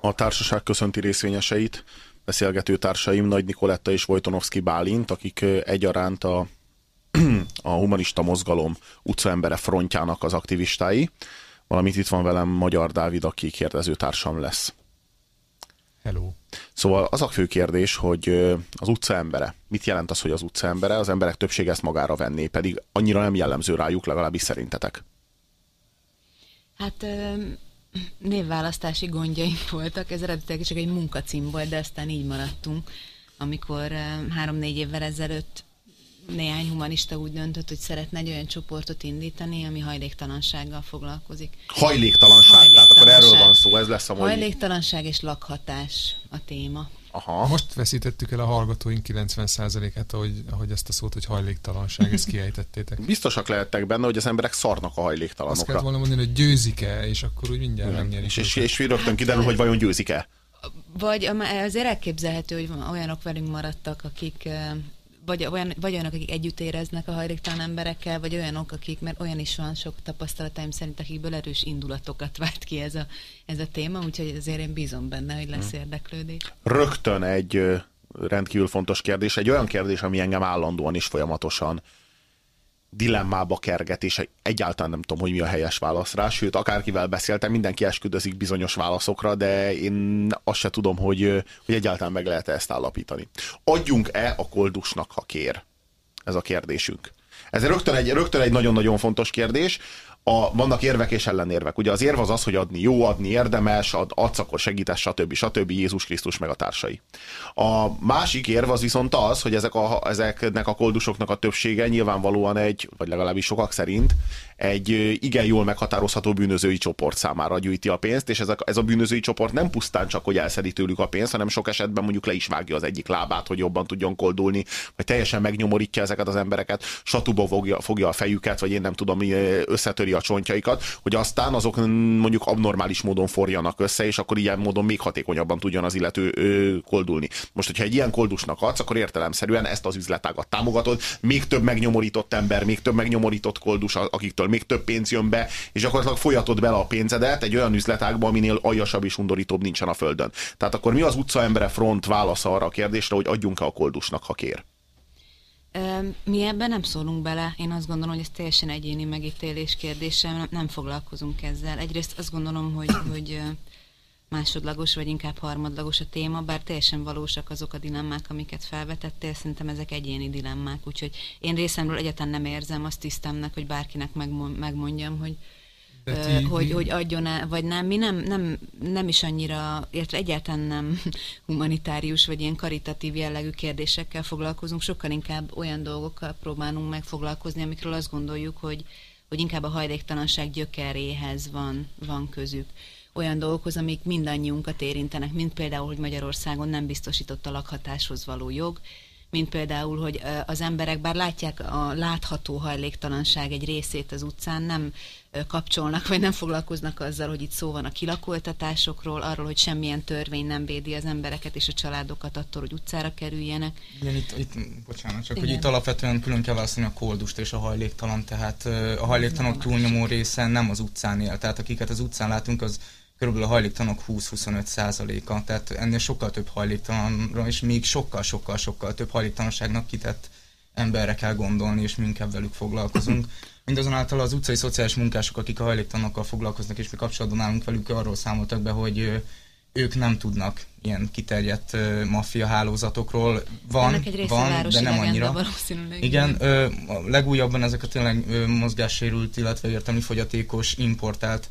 A társaság köszönti részvényeseit, beszélgető társaim Nagy Nikoletta és Vojtonovszki Bálint, akik egyaránt a, a humanista mozgalom utcaembere frontjának az aktivistái, valamint itt van velem Magyar Dávid, aki kérdező társam lesz. Hello. Szóval az a fő kérdés, hogy az utca embere. Mit jelent az, hogy az utca embere? Az emberek többsége ezt magára venné, pedig annyira nem jellemző rájuk, legalábbis szerintetek. Hát névválasztási gondjaink voltak, ez eredetileg csak egy munkacím volt, de aztán így maradtunk, amikor három-négy évvel ezelőtt néhány humanista úgy döntött, hogy szeretne egy olyan csoportot indítani, ami hajléktalansággal foglalkozik. Hajléktalanság, hajléktalanság. tehát akkor erről van szó, ez lesz a mai... Hajléktalanság és lakhatás a téma. Aha. Most veszítettük el a hallgatóink 90%-át, ahogy, ahogy ezt a szót, hogy hajléktalanság, ezt kiejtettétek. Biztosak lehettek benne, hogy az emberek szarnak a hajléktalanokra. Azt kellett volna mondani, hogy győzik-e, és akkor úgy mindjárt megnyerik. És, és, és rögtön hát, kiderül, hogy vajon győzik-e. Vagy azért elképzelhető, hogy olyanok velünk maradtak, akik vagy, olyan, vagy olyanok, akik együtt éreznek a hajléktalan emberekkel, vagy olyanok, akik, mert olyan is van sok tapasztalataim szerint, akikből erős indulatokat vált ki ez a, ez a téma, úgyhogy azért én bízom benne, hogy lesz hmm. érdeklődés. Rögtön egy rendkívül fontos kérdés, egy olyan kérdés, ami engem állandóan is folyamatosan dilemmába kerget, és egyáltalán nem tudom, hogy mi a helyes válasz rá, sőt, akárkivel beszéltem, mindenki esküdözik bizonyos válaszokra, de én azt se tudom, hogy, hogy egyáltalán meg lehet -e ezt állapítani. Adjunk-e a koldusnak, ha kér? Ez a kérdésünk. Ez rögtön egy, rögtön egy nagyon-nagyon fontos kérdés a, vannak érvek és ellenérvek. Ugye az érv az az, hogy adni jó, adni érdemes, ad, adsz, akkor segítesz, stb. stb. Jézus Krisztus meg a társai. A másik érv az viszont az, hogy ezek a, ezeknek a koldusoknak a többsége nyilvánvalóan egy, vagy legalábbis sokak szerint, egy igen jól meghatározható bűnözői csoport számára gyűjti a pénzt, és ez a, ez a bűnözői csoport nem pusztán csak, hogy elszedi tőlük a pénzt, hanem sok esetben mondjuk le is vágja az egyik lábát, hogy jobban tudjon koldulni, vagy teljesen megnyomorítja ezeket az embereket, satuba fogja, fogja a fejüket, vagy én nem tudom, összetöri a csontjaikat, hogy aztán azok mondjuk abnormális módon forjanak össze, és akkor ilyen módon még hatékonyabban tudjon az illető ö, koldulni. Most, hogyha egy ilyen koldusnak adsz, akkor értelemszerűen ezt az üzletágat támogatod, még több megnyomorított ember, még több megnyomorított koldus, akiktől még több pénz jön be, és gyakorlatilag folyatod bele a pénzedet egy olyan üzletágba, aminél aljasabb és undorítóbb nincsen a földön. Tehát akkor mi az utcaembere front válasza arra a kérdésre, hogy adjunk-e a koldusnak, ha kér? Mi ebben nem szólunk bele. Én azt gondolom, hogy ez teljesen egyéni megítélés kérdése, nem foglalkozunk ezzel. Egyrészt azt gondolom, hogy, hogy másodlagos, vagy inkább harmadlagos a téma, bár teljesen valósak azok a dilemmák, amiket felvetettél, szerintem ezek egyéni dilemmák, úgyhogy én részemről egyáltalán nem érzem azt tisztemnek, hogy bárkinek megmondjam, hogy, ti, hogy, hogy adjon el, vagy nem. Mi nem, nem, nem is annyira, illetve egyáltalán nem humanitárius, vagy ilyen karitatív jellegű kérdésekkel foglalkozunk, sokkal inkább olyan dolgokkal próbálunk megfoglalkozni, amikről azt gondoljuk, hogy, hogy inkább a hajléktalanság gyökeréhez van, van közük olyan dolgokhoz, amik mindannyiunkat érintenek, mint például, hogy Magyarországon nem biztosított a lakhatáshoz való jog, mint például, hogy az emberek, bár látják a látható hajléktalanság egy részét az utcán, nem kapcsolnak, vagy nem foglalkoznak azzal, hogy itt szó van a kilakoltatásokról, arról, hogy semmilyen törvény nem védi az embereket és a családokat attól, hogy utcára kerüljenek. Igen, itt, itt bocsánat, csak Igen. hogy itt alapvetően külön kell választani a koldust és a hajléktalan, tehát a hajléktalanok túlnyomó része nem az utcán él, tehát akiket az utcán látunk, az körülbelül a hajléktalanok 20-25 százaléka, tehát ennél sokkal több hajléktalanra, és még sokkal-sokkal-sokkal több hajléktalanságnak kitett emberre kell gondolni, és mi inkább velük foglalkozunk. Mindazonáltal az utcai szociális munkások, akik a hajléktalanokkal foglalkoznak, és mi kapcsolatban állunk velük, arról számoltak be, hogy ők nem tudnak ilyen kiterjedt uh, maffia hálózatokról. Van, egy van de nem annyira. Igen, ö, legújabban ezek a tényleg ö, mozgássérült, illetve értelmi fogyatékos importált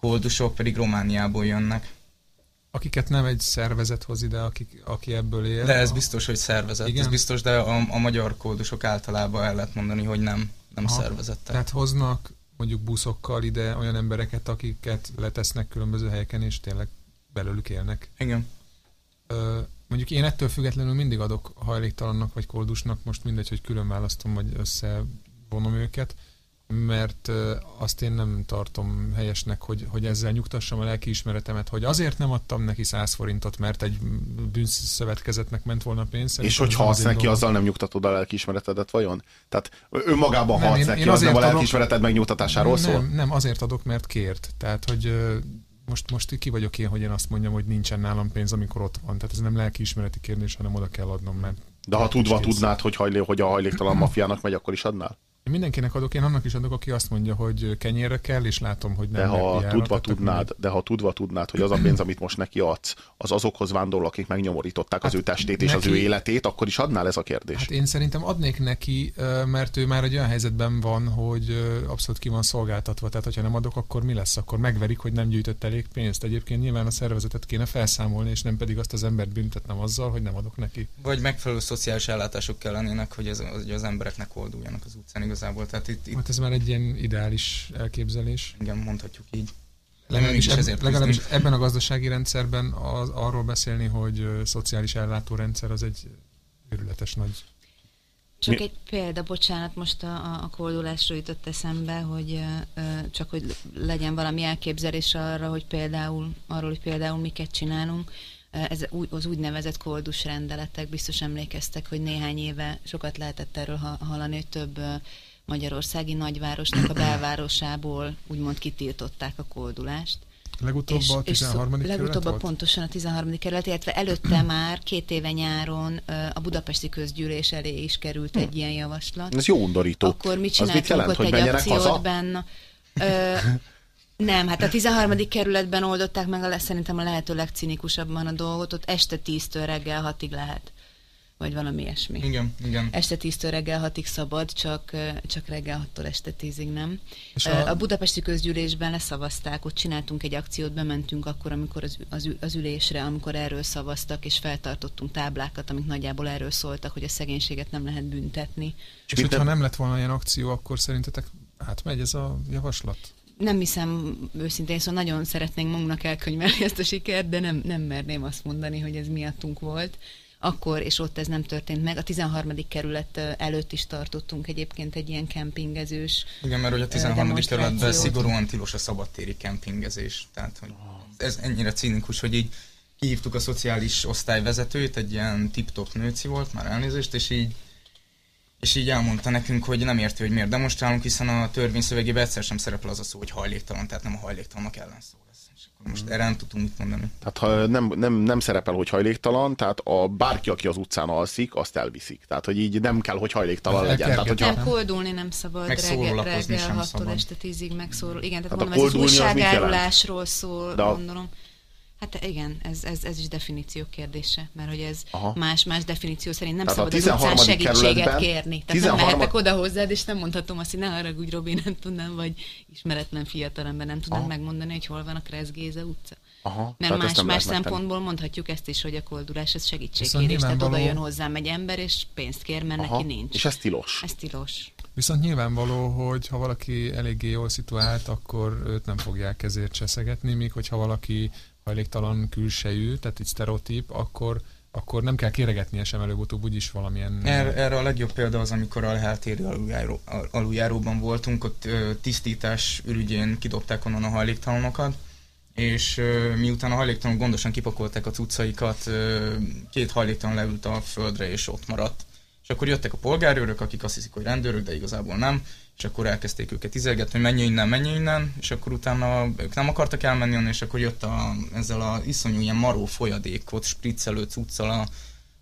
koldusok pedig Romániából jönnek. Akiket nem egy szervezet hoz ide, akik, aki ebből él. De ez biztos, hogy szervezet. Igen? Ez biztos, de a, a magyar koldusok általában el lehet mondani, hogy nem, nem Aha, szervezettek. Tehát hoznak mondjuk buszokkal ide olyan embereket, akiket letesznek különböző helyeken, és tényleg belőlük élnek. Igen. mondjuk én ettől függetlenül mindig adok hajléktalannak vagy koldusnak, most mindegy, hogy külön választom, vagy összevonom őket, mert azt én nem tartom helyesnek, hogy, hogy ezzel nyugtassam a lelkiismeretemet, hogy azért nem adtam neki 100 forintot, mert egy bűnszövetkezetnek ment volna pénz. És hogyha azt neki, dolog. azzal nem nyugtatod a lelkiismeretedet, vajon? Tehát önmagában halsz neki, én az nem a lelkiismereted megnyugtatásáról nem, szól? Nem, azért adok, mert kért. Tehát, hogy most, most ki vagyok én, hogy én azt mondjam, hogy nincsen nálam pénz, amikor ott van. Tehát ez nem lelkiismereti kérdés, hanem oda kell adnom, mert... De ha tudva tudnád, hogy, hajlé, hogy a hajléktalan mafiának megy, akkor is adnál? Én mindenkinek adok, én annak is adok, aki azt mondja, hogy kenyérre kell, és látom, hogy nem. De ha tudva tudnád, de ha tudva tudnád, hogy az a pénz, amit most neki adsz, az azokhoz vándorol, akik megnyomorították hát az ő testét és neki... az ő életét, akkor is adnál ez a kérdés? Hát én szerintem adnék neki, mert ő már egy olyan helyzetben van, hogy abszolút ki van szolgáltatva. Tehát, hogyha nem adok, akkor mi lesz? Akkor megverik, hogy nem gyűjtött elég pénzt. Egyébként nyilván a szervezetet kéne felszámolni, és nem pedig azt az embert büntetnem azzal, hogy nem adok neki. Vagy megfelelő szociális ellátások kellenének, hogy, ez, hogy az embereknek olduljanak az utcán igazából. Tehát itt, itt... Hát ez már egy ilyen ideális elképzelés. Igen, mondhatjuk így. Legalábbis, eb- legalábbis ebben a gazdasági rendszerben az, arról beszélni, hogy uh, szociális ellátórendszer az egy őrületes nagy csak Mi? egy példa, bocsánat, most a, a koldulásról jutott eszembe, hogy uh, csak hogy legyen valami elképzelés arra, hogy például, arról, hogy például miket csinálunk. Ez az úgynevezett koldus rendeletek, biztos emlékeztek, hogy néhány éve sokat lehetett erről hallani, hogy több magyarországi nagyvárosnak a belvárosából úgymond kitiltották a koldulást. Legutóbb és, a 13. És legutóbb volt? pontosan a 13. kerület, illetve előtte már két éve nyáron a budapesti közgyűlés elé is került egy ilyen javaslat. Ez jó undorító. Akkor mit csináltunk mit jelent, ott egy akciót haza? benne? Ö, nem, hát a 13. kerületben oldották meg a, szerintem a lehető legcinikusabban a dolgot, ott este 10-től reggel 6-ig lehet vagy valami ilyesmi. Igen, igen. Este 10-től reggel 6-ig szabad, csak, csak reggel 6-tól este 10-ig nem. És a... a budapesti közgyűlésben leszavazták, ott csináltunk egy akciót, bementünk akkor, amikor az, az, az ülésre, amikor erről szavaztak, és feltartottunk táblákat, amik nagyjából erről szóltak, hogy a szegénységet nem lehet büntetni. És, és hogyha nem lett volna ilyen akció, akkor szerintetek megy ez a javaslat? Nem hiszem őszintén, szóval nagyon szeretnénk magunknak elkönyvelni ezt a sikert, de nem, nem merném azt mondani, hogy ez miattunk volt akkor, és ott ez nem történt meg. A 13. kerület előtt is tartottunk egyébként egy ilyen kempingezős Igen, mert hogy a 13. kerületben szigorúan tilos a szabadtéri kempingezés. Tehát, hogy ez ennyire cínikus, hogy így kihívtuk a szociális osztályvezetőt, egy ilyen tip-top nőci volt, már elnézést, és így és így elmondta nekünk, hogy nem érti, hogy miért demonstrálunk, hiszen a törvény szövegében egyszer sem szerepel az a szó, hogy hajléktalan, tehát nem a hajléktalanok ellen szól. Most erre nem tudtunk mit mondani. Tehát ha nem, nem, nem szerepel, hogy hajléktalan, tehát a bárki, aki az utcán alszik, azt elviszik. Tehát, hogy így nem kell, hogy hajléktalan legyen. Tehát, hogyha... Nem, koldulni nem szabad reggel, reggel 6 este 10-ig megszólul. Igen, tehát, tehát mondom, ez az újságárulásról szól, De gondolom. Hát igen, ez, ez, ez is definíció kérdése, mert hogy ez más-más definíció szerint nem Tehát szabad az utcán segítséget kérni. Tehát 13... nem mehetek oda hozzád, és nem mondhatom azt, hogy ne haragudj, Robi, nem tudnám, vagy ismeretlen fiatalember nem tudnám megmondani, hogy hol van a Kresz Géza utca. Aha, Mert más, más szempontból mondhatjuk ezt is, hogy a koldulás ez segítségkérés, tehát oda jön hozzám egy ember, és pénzt kér, mert Aha, neki nincs. És ez tilos. Ez tilos. Viszont nyilvánvaló, hogy ha valaki eléggé jól szituált, akkor őt nem fogják ezért cseszegetni, míg hogyha valaki hajléktalan külsejű, tehát egy sztereotíp, akkor akkor nem kell kéregetnie sem előbb-utóbb úgyis valamilyen... Erre, erre a legjobb példa az, amikor a Leháltéri aluljáró, aluljáróban voltunk, ott ö, tisztítás ürügyén kidobták onnan a hajléktalanokat, és ö, miután a hajléktalanok gondosan kipakolták a cuccaikat, ö, két hajléktalan leült a földre, és ott maradt. És akkor jöttek a polgárőrök, akik azt hiszik, hogy rendőrök, de igazából nem, és akkor elkezdték őket izelgetni, hogy menj innen, menj innen, és akkor utána ők nem akartak elmenni és akkor jött a, ezzel a iszonyú ilyen maró folyadékot, spriccelő cuccal a,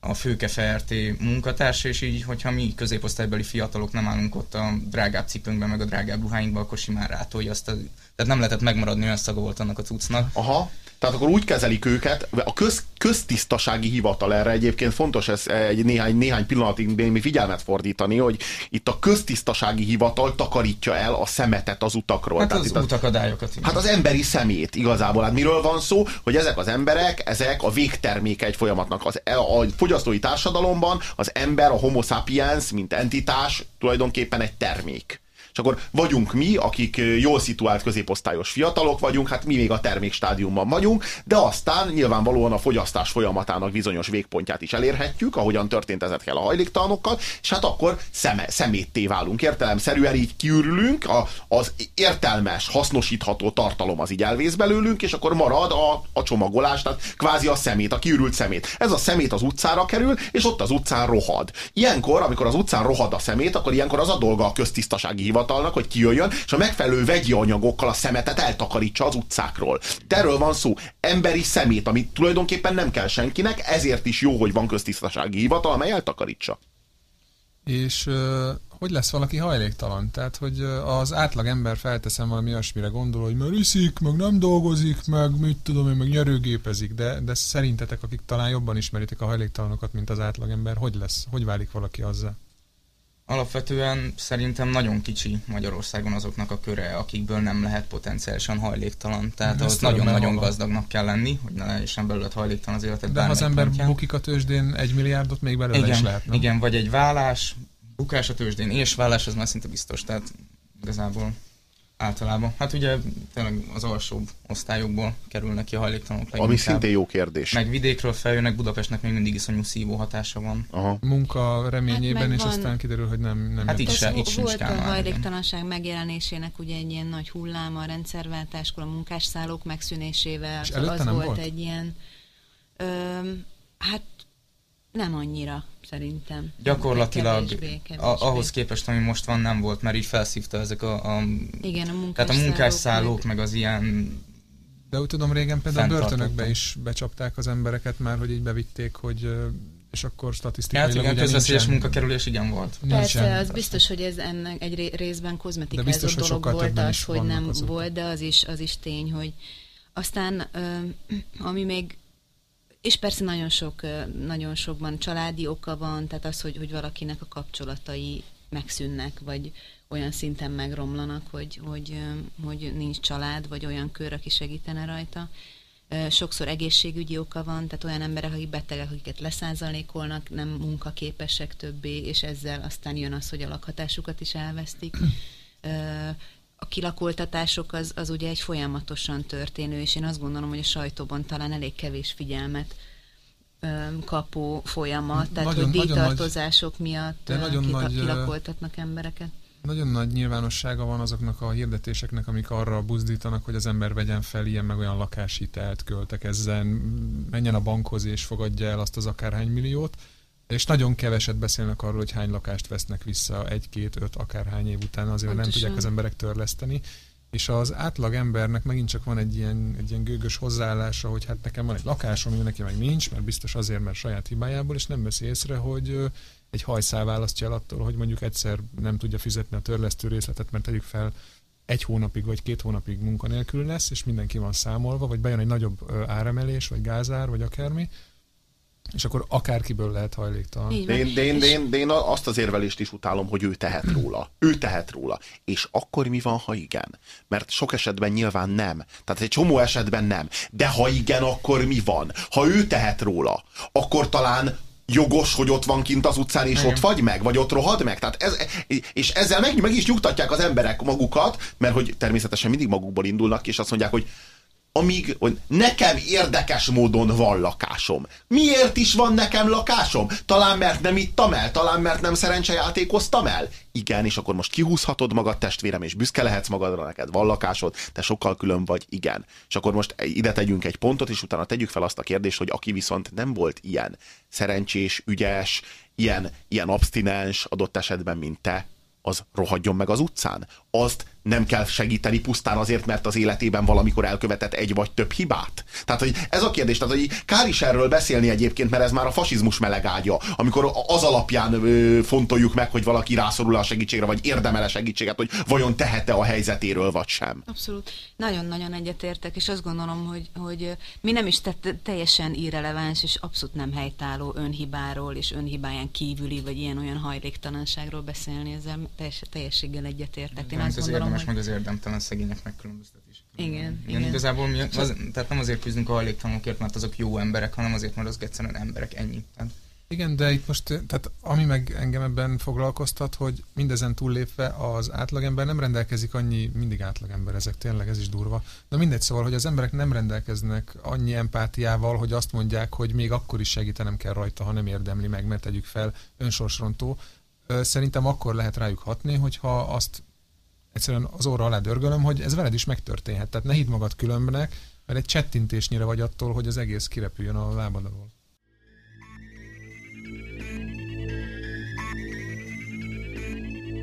a Főke FRT munkatársa, és így, hogyha mi középosztálybeli fiatalok nem állunk ott a drágább cipőnkben, meg a drágább ruháinkban, akkor simán rátolja azt a, tehát nem lehetett megmaradni, olyan szaga volt annak a cuccnak. Aha. Tehát akkor úgy kezelik őket, a köz, köztisztasági hivatal erre egyébként fontos ez egy néhány, néhány pillanatig némi figyelmet fordítani, hogy itt a köztisztasági hivatal takarítja el a szemetet az utakról. Hát Tehát az utakadályokat. Hát az emberi szemét igazából. Hát miről van szó? Hogy ezek az emberek, ezek a végterméke egy folyamatnak. Az, a fogyasztói társadalomban az ember, a homo sapiens, mint entitás tulajdonképpen egy termék. És akkor vagyunk mi, akik jól szituált középosztályos fiatalok vagyunk, hát mi még a termékstádiumban vagyunk, de aztán nyilvánvalóan a fogyasztás folyamatának bizonyos végpontját is elérhetjük, ahogyan történt ezekkel a hajléktalanokkal, és hát akkor szeme, szemétté válunk. Értelemszerűen így kiürülünk, a, az értelmes, hasznosítható tartalom az így elvész belőlünk, és akkor marad a, a csomagolás, tehát kvázi a szemét, a kiürült szemét. Ez a szemét az utcára kerül, és ott az utcán rohad. Ilyenkor, amikor az utcán rohad a szemét, akkor ilyenkor az a dolga a köztisztasági hivatalnak, hogy kijöjjön, és a megfelelő vegyi anyagokkal a szemetet eltakarítsa az utcákról. Erről van szó. Emberi szemét, ami tulajdonképpen nem kell senkinek, ezért is jó, hogy van köztisztasági hivatal, amely eltakarítsa. És hogy lesz valaki hajléktalan? Tehát, hogy az átlag ember felteszem valami olyasmire gondol, hogy már iszik, meg nem dolgozik, meg mit tudom én, meg nyerőgépezik, de, de szerintetek, akik talán jobban ismeritek a hajléktalanokat, mint az átlag ember, hogy lesz? Hogy válik valaki azzal? Alapvetően szerintem nagyon kicsi Magyarországon azoknak a köre, akikből nem lehet potenciálisan hajléktalan. Tehát az nagyon-nagyon gazdagnak kell lenni, hogy ne lehessen belőle hajléktalan az életet. De ha az ember pontján. bukik a tőzsdén, egy milliárdot még belőle igen, is lehet, nem? Igen, vagy egy vállás, bukás a tőzsdén és vállás, az már szinte biztos. Tehát igazából általában. Hát ugye tényleg az alsóbb osztályokból kerülnek ki a hajléktalanok leginkább. Ami szintén jó kérdés. Meg vidékről feljönnek, Budapestnek még mindig iszonyú szívó hatása van. Aha. Munka reményében, hát és van... aztán kiderül, hogy nem... nem hát itt, se, itt sincs Volt a hajléktalanság igen. megjelenésének ugye egy ilyen nagy hullám a rendszerváltáskor, a munkásszállók megszűnésével. És az nem volt, volt egy ilyen... Ö, hát nem annyira szerintem. Gyakorlatilag kevésbé, kevésbé. A, ahhoz képest, ami most van, nem volt, mert így felszívta ezek a, a Igen, a munkásszállók. Tehát a munkásszállók, meg, meg az ilyen de úgy tudom, régen például a börtönökbe is becsapták az embereket már, hogy így bevitték, hogy és akkor statisztikailag hát igen, közveszélyes munkakerülés igen volt. Persze, nincsen. az biztos, hogy ez ennek egy részben kozmetikázott dolog volt az, hogy nem azok. volt, de az is, az is tény, hogy aztán ami még és persze nagyon sok, nagyon sokban családi oka van, tehát az, hogy, hogy valakinek a kapcsolatai megszűnnek, vagy olyan szinten megromlanak, hogy, hogy, hogy nincs család, vagy olyan kör, aki segítene rajta. Sokszor egészségügyi oka van, tehát olyan emberek, akik betegek, akiket leszázalékolnak, nem munkaképesek többé, és ezzel aztán jön az, hogy a lakhatásukat is elvesztik a kilakoltatások az, az ugye egy folyamatosan történő, és én azt gondolom, hogy a sajtóban talán elég kevés figyelmet kapó folyamat, tehát nagyon, hogy díjtartozások miatt de nagyon kik, nagy, kilakoltatnak embereket. Nagyon nagy nyilvánossága van azoknak a hirdetéseknek, amik arra buzdítanak, hogy az ember vegyen fel ilyen meg olyan lakáshitelt, költekezzen, menjen a bankhoz és fogadja el azt az akárhány milliót, és nagyon keveset beszélnek arról, hogy hány lakást vesznek vissza egy-két-öt akárhány év után, azért nem tudják az emberek törleszteni. És az átlag embernek megint csak van egy ilyen, egy ilyen gőgös hozzáállása, hogy hát nekem van egy lakásom, ami neki meg nincs, mert biztos azért, mert saját hibájából, és nem veszi észre, hogy egy hajszál választja el attól, hogy mondjuk egyszer nem tudja fizetni a törlesztő részletet, mert tegyük fel egy hónapig vagy két hónapig munkanélkül lesz, és mindenki van számolva, vagy bejön egy nagyobb áremelés, vagy gázár, vagy akármi, és akkor akárkiből lehet hajléktalan. De én, de, én, de, én, de én azt az érvelést is utálom, hogy ő tehet róla. Ő tehet róla. És akkor mi van, ha igen? Mert sok esetben nyilván nem. Tehát egy csomó esetben nem. De ha igen, akkor mi van? Ha ő tehet róla, akkor talán jogos, hogy ott van kint az utcán, és Igen. ott vagy meg, vagy ott rohad meg. Tehát ez, és ezzel meg, meg is nyugtatják az emberek magukat, mert hogy természetesen mindig magukból indulnak, és azt mondják, hogy amíg nekem érdekes módon van lakásom. Miért is van nekem lakásom? Talán mert nem ittam el? Talán mert nem szerencsejátékoztam el? Igen, és akkor most kihúzhatod magad testvérem, és büszke lehetsz magadra, neked van lakásod, te sokkal külön vagy, igen. És akkor most ide tegyünk egy pontot, és utána tegyük fel azt a kérdést, hogy aki viszont nem volt ilyen szerencsés, ügyes, ilyen, ilyen abstinens adott esetben, mint te, az rohadjon meg az utcán. Azt nem kell segíteni pusztán azért, mert az életében valamikor elkövetett egy vagy több hibát? Tehát, hogy ez a kérdés, tehát, hogy kár is erről beszélni egyébként, mert ez már a fasizmus melegágya, amikor az alapján ö, fontoljuk meg, hogy valaki rászorul a segítségre, vagy érdemele segítséget, hogy vajon tehet-e a helyzetéről, vagy sem. Abszolút. Nagyon-nagyon egyetértek, és azt gondolom, hogy, hogy mi nem is tett teljesen irreleváns, és abszolút nem helytálló önhibáról, és önhibáján kívüli, vagy ilyen-olyan hajléktalanságról beszélni, ezzel teljes, teljességgel egyetértek. Én azt gondolom, érdemes, meg az érdemtelen szegények megkülönböztetés. Igen, igen. igen. Igazából mi, az, tehát nem azért küzdünk a hajléktalanokért, mert azok jó emberek, hanem azért, mert azok egyszerűen emberek, ennyi. Tehát Igen, de itt most, tehát ami meg engem ebben foglalkoztat, hogy mindezen túllépve az átlagember nem rendelkezik annyi, mindig átlagember ezek, tényleg ez is durva. De mindegy szóval, hogy az emberek nem rendelkeznek annyi empátiával, hogy azt mondják, hogy még akkor is segítenem kell rajta, ha nem érdemli meg, mert tegyük fel önsorsrontó. Szerintem akkor lehet rájuk hatni, hogyha azt egyszerűen az óra alá dörgölöm, hogy ez veled is megtörténhet. Tehát ne hidd magad különbnek, mert egy csettintésnyire vagy attól, hogy az egész kirepüljön a lábad alól.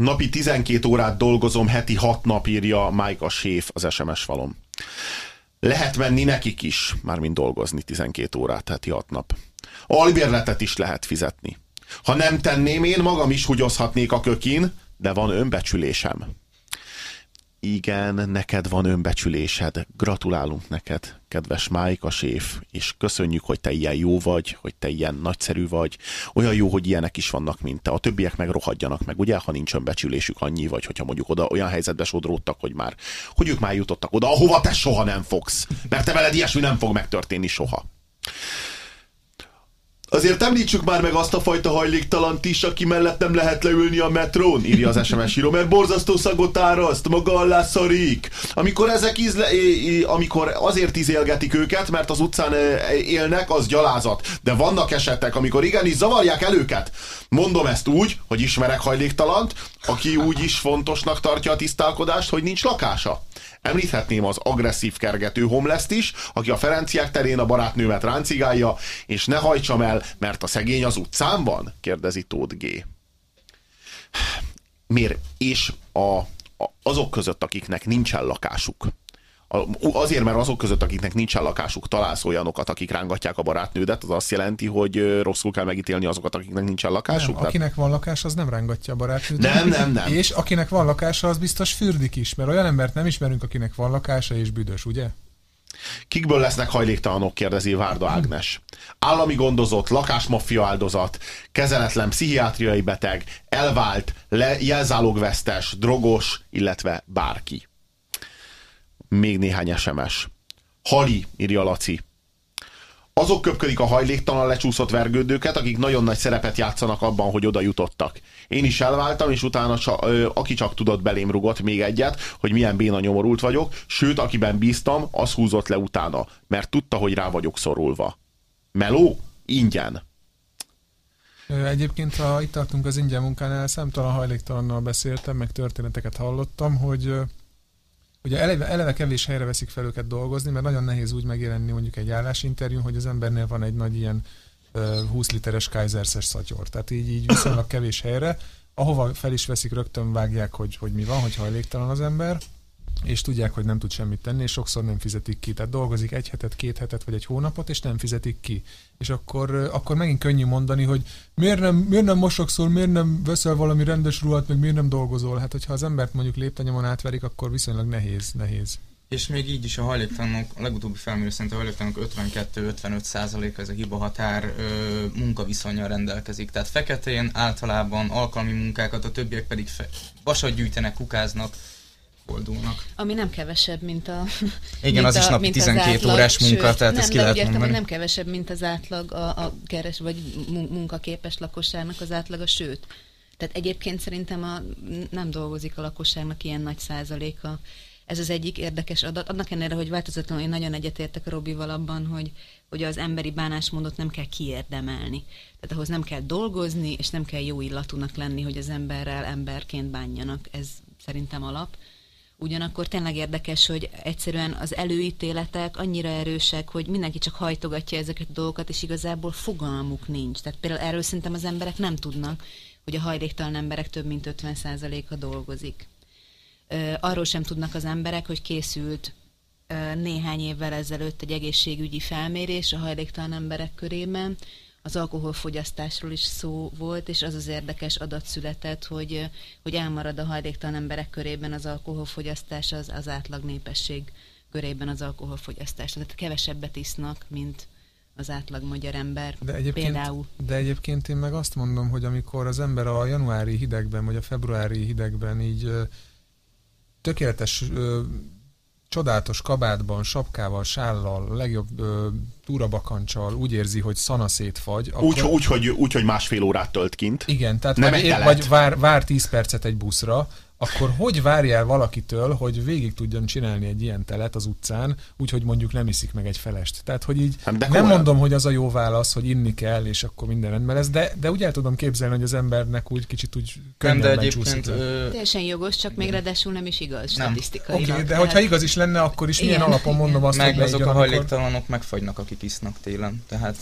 Napi 12 órát dolgozom, heti 6 nap írja Mike a séf az SMS falon. Lehet menni nekik is, mármint dolgozni 12 órát, heti 6 nap. Albérletet is lehet fizetni. Ha nem tenném, én magam is húgyozhatnék a kökin, de van önbecsülésem. Igen, neked van önbecsülésed. Gratulálunk neked, kedves Májka séf, és köszönjük, hogy te ilyen jó vagy, hogy te ilyen nagyszerű vagy. Olyan jó, hogy ilyenek is vannak, mint te. A többiek meg rohadjanak meg, ugye, ha nincs önbecsülésük annyi, vagy hogyha mondjuk oda olyan helyzetbe sodródtak, hogy már, hogy ők már jutottak oda, ahova te soha nem fogsz. Mert te veled ilyesmi nem fog megtörténni soha. Azért említsük már meg azt a fajta hajléktalant is, aki mellett nem lehet leülni a metrón, írja az SMS író, mert borzasztó szagot áraszt, maga alá szarik. Amikor ezek ízle, amikor azért izélgetik őket, mert az utcán élnek, az gyalázat. De vannak esetek, amikor igenis zavarják el őket. Mondom ezt úgy, hogy ismerek hajléktalant, aki úgy is fontosnak tartja a tisztálkodást, hogy nincs lakása. Említhetném az agresszív kergető homleszt is, aki a Ferenciák terén a barátnőmet ráncigálja, és ne hajtsam el, mert a szegény az utcán van? kérdezi Tóth G. Miért? És a, a, azok között, akiknek nincsen lakásuk, Azért, mert azok között, akiknek nincsen lakásuk, találsz olyanokat, akik rángatják a barátnődet, az azt jelenti, hogy rosszul kell megítélni azokat, akiknek nincsen lakásuk? Nem, akinek van lakás, az nem rángatja a barátnődet. Nem, nem, nem. És akinek van lakása, az biztos fürdik is, mert olyan embert nem ismerünk, akinek van lakása és büdös, ugye? Kikből lesznek hajléktalanok, kérdezi Várda Ágnes. Állami gondozott, lakásmaffia áldozat, kezeletlen pszichiátriai beteg, elvált, jelzálogvesztes, drogos, illetve bárki. Még néhány SMS. Hali, írja Laci. Azok köpködik a hajléktalan lecsúszott vergődőket, akik nagyon nagy szerepet játszanak abban, hogy oda jutottak. Én is elváltam, és utána csa, ö, aki csak tudott belém rugott még egyet, hogy milyen béna nyomorult vagyok, sőt, akiben bíztam, az húzott le utána, mert tudta, hogy rá vagyok szorulva. Meló? Ingyen. Egyébként, ha itt tartunk az ingyen munkánál, számtalan hajléktalannal beszéltem, meg történeteket hallottam, hogy Ugye eleve, eleve kevés helyre veszik fel őket dolgozni, mert nagyon nehéz úgy megjelenni mondjuk egy állásinterjún, hogy az embernél van egy nagy ilyen uh, 20 literes Kaiserses szatyor. Tehát így, így viszonylag kevés helyre, ahova fel is veszik, rögtön vágják, hogy, hogy mi van, hogy hajléktalan az ember, és tudják, hogy nem tud semmit tenni, és sokszor nem fizetik ki. Tehát dolgozik egy hetet, két hetet, vagy egy hónapot, és nem fizetik ki. És akkor, akkor megint könnyű mondani, hogy miért nem, miért nem mosokszol, miért nem veszel valami rendes ruhát, meg miért nem dolgozol. Hát, hogyha az embert mondjuk léptenyomon átverik, akkor viszonylag nehéz, nehéz. És még így is a hajléktalanok, a legutóbbi felmérés szerint a hajléktalanok 52-55 százaléka, ez a hiba határ munkaviszonyal rendelkezik. Tehát feketén általában alkalmi munkákat, a többiek pedig fe- vasat gyűjtenek, kukáznak, fordulnak. Ami nem kevesebb, mint a Igen, mint az a, is napi 12 átlag, órás munka, sőt, tehát nem, ezt ki lehet értem, mondani. nem kevesebb, mint az átlag a, a keres vagy munkaképes lakosságnak az átlaga, sőt. Tehát egyébként szerintem a, nem dolgozik a lakosságnak ilyen nagy százaléka. Ez az egyik érdekes adat. Annak ellenére, hogy változatlanul én nagyon egyetértek a Robival abban, hogy, hogy az emberi bánásmódot nem kell kiérdemelni. Tehát ahhoz nem kell dolgozni, és nem kell jó illatúnak lenni, hogy az emberrel emberként bánjanak. Ez szerintem alap. Ugyanakkor tényleg érdekes, hogy egyszerűen az előítéletek annyira erősek, hogy mindenki csak hajtogatja ezeket a dolgokat, és igazából fogalmuk nincs. Tehát például erről szerintem az emberek nem tudnak, hogy a hajléktalan emberek több mint 50%-a dolgozik. Arról sem tudnak az emberek, hogy készült néhány évvel ezelőtt egy egészségügyi felmérés a hajléktalan emberek körében, az alkoholfogyasztásról is szó volt, és az az érdekes adat született, hogy, hogy elmarad a hajléktalan emberek körében az alkoholfogyasztás az, az átlag népesség körében az alkoholfogyasztás. Tehát kevesebbet isznak, mint az átlag magyar ember. De egyébként, például. de egyébként én meg azt mondom, hogy amikor az ember a januári hidegben, vagy a februári hidegben így tökéletes csodálatos kabátban, sapkával, sállal, legjobb ö, túrabakancsal úgy érzi, hogy szana szétfagy. Akkor... Úgy, úgy, hogy, úgy, hogy másfél órát tölt kint. Igen, tehát Nem vagy, ér, vagy vár, vár 10 percet egy buszra, akkor hogy várjál valakitől, hogy végig tudjon csinálni egy ilyen telet az utcán, úgyhogy mondjuk nem iszik meg egy felest. Tehát, hogy így hát de nem mondom, hogy az a jó válasz, hogy inni kell, és akkor minden rendben lesz, de, de úgy el tudom képzelni, hogy az embernek úgy kicsit úgy könnyen de egyébként, ö... Teljesen jogos, csak még ráadásul nem is igaz statisztikai. Oké, okay, de hogyha igaz is lenne, akkor is igen, milyen alapon mondom azt, meg hogy azok a hajléktalanok akkor... megfagynak, akik isznak télen. Tehát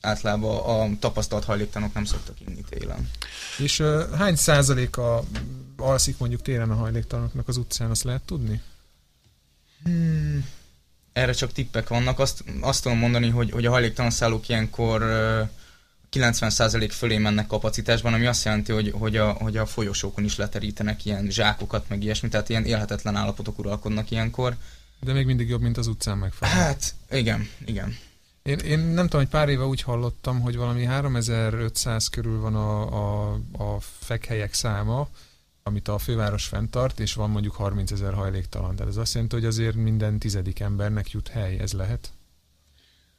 általában a tapasztalt hajléktalanok nem szoktak inni télen. És uh, hány százaléka alszik mondjuk télen a hajléktalanoknak az utcán, azt lehet tudni? Hmm. Erre csak tippek vannak. Azt, azt tudom mondani, hogy, hogy a hajléktalan szállók ilyenkor uh, 90% fölé mennek kapacitásban, ami azt jelenti, hogy, hogy, a, hogy a folyosókon is leterítenek ilyen zsákokat, meg ilyesmi, tehát ilyen élhetetlen állapotok uralkodnak ilyenkor. De még mindig jobb, mint az utcán megfelelő. Hát, igen, igen. Én, én nem tudom, hogy pár éve úgy hallottam, hogy valami 3500 körül van a, a, a fekhelyek száma, amit a főváros fenntart, és van mondjuk 30 ezer hajléktalan. Tehát ez azt jelenti, hogy azért minden tizedik embernek jut hely, ez lehet?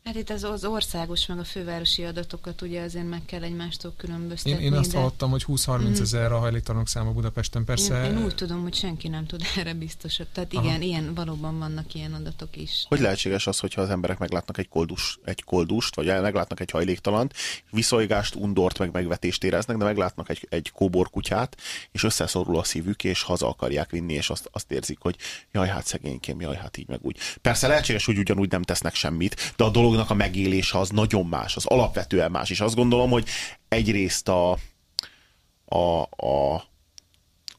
Hát itt az, az országos, meg a fővárosi adatokat ugye azért meg kell egymástól különböztetni. Én, én azt de... hallottam, hogy 20-30 mm. ezer a hajléktalanok száma Budapesten, persze. Én, én úgy tudom, hogy senki nem tud erre biztosat. Tehát Aha. igen, ilyen, valóban vannak ilyen adatok is. Hogy lehetséges az, hogyha az emberek meglátnak egy, koldus, egy koldust, vagy meglátnak egy hajléktalant, viszonygást, undort, meg megvetést éreznek, de meglátnak egy, egy kóborkutyát, és összeszorul a szívük, és haza akarják vinni, és azt, azt érzik, hogy jaj, hát szegénykém, jaj, hát így meg úgy. Persze lehetséges, hogy ugyanúgy nem tesznek semmit, de a dolog dolognak a megélése az nagyon más, az alapvetően más, és azt gondolom, hogy egyrészt a, a, a,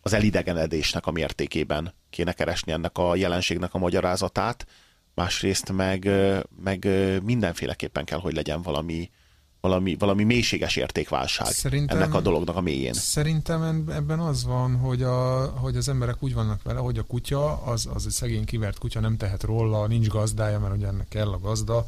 az elidegenedésnek a mértékében kéne keresni ennek a jelenségnek a magyarázatát, másrészt meg, meg mindenféleképpen kell, hogy legyen valami, valami, valami mélységes értékválság szerintem, ennek a dolognak a mélyén. Szerintem ebben az van, hogy, a, hogy az emberek úgy vannak vele, hogy a kutya, az, az egy szegény kivert kutya nem tehet róla, nincs gazdája, mert ugye ennek kell a gazda,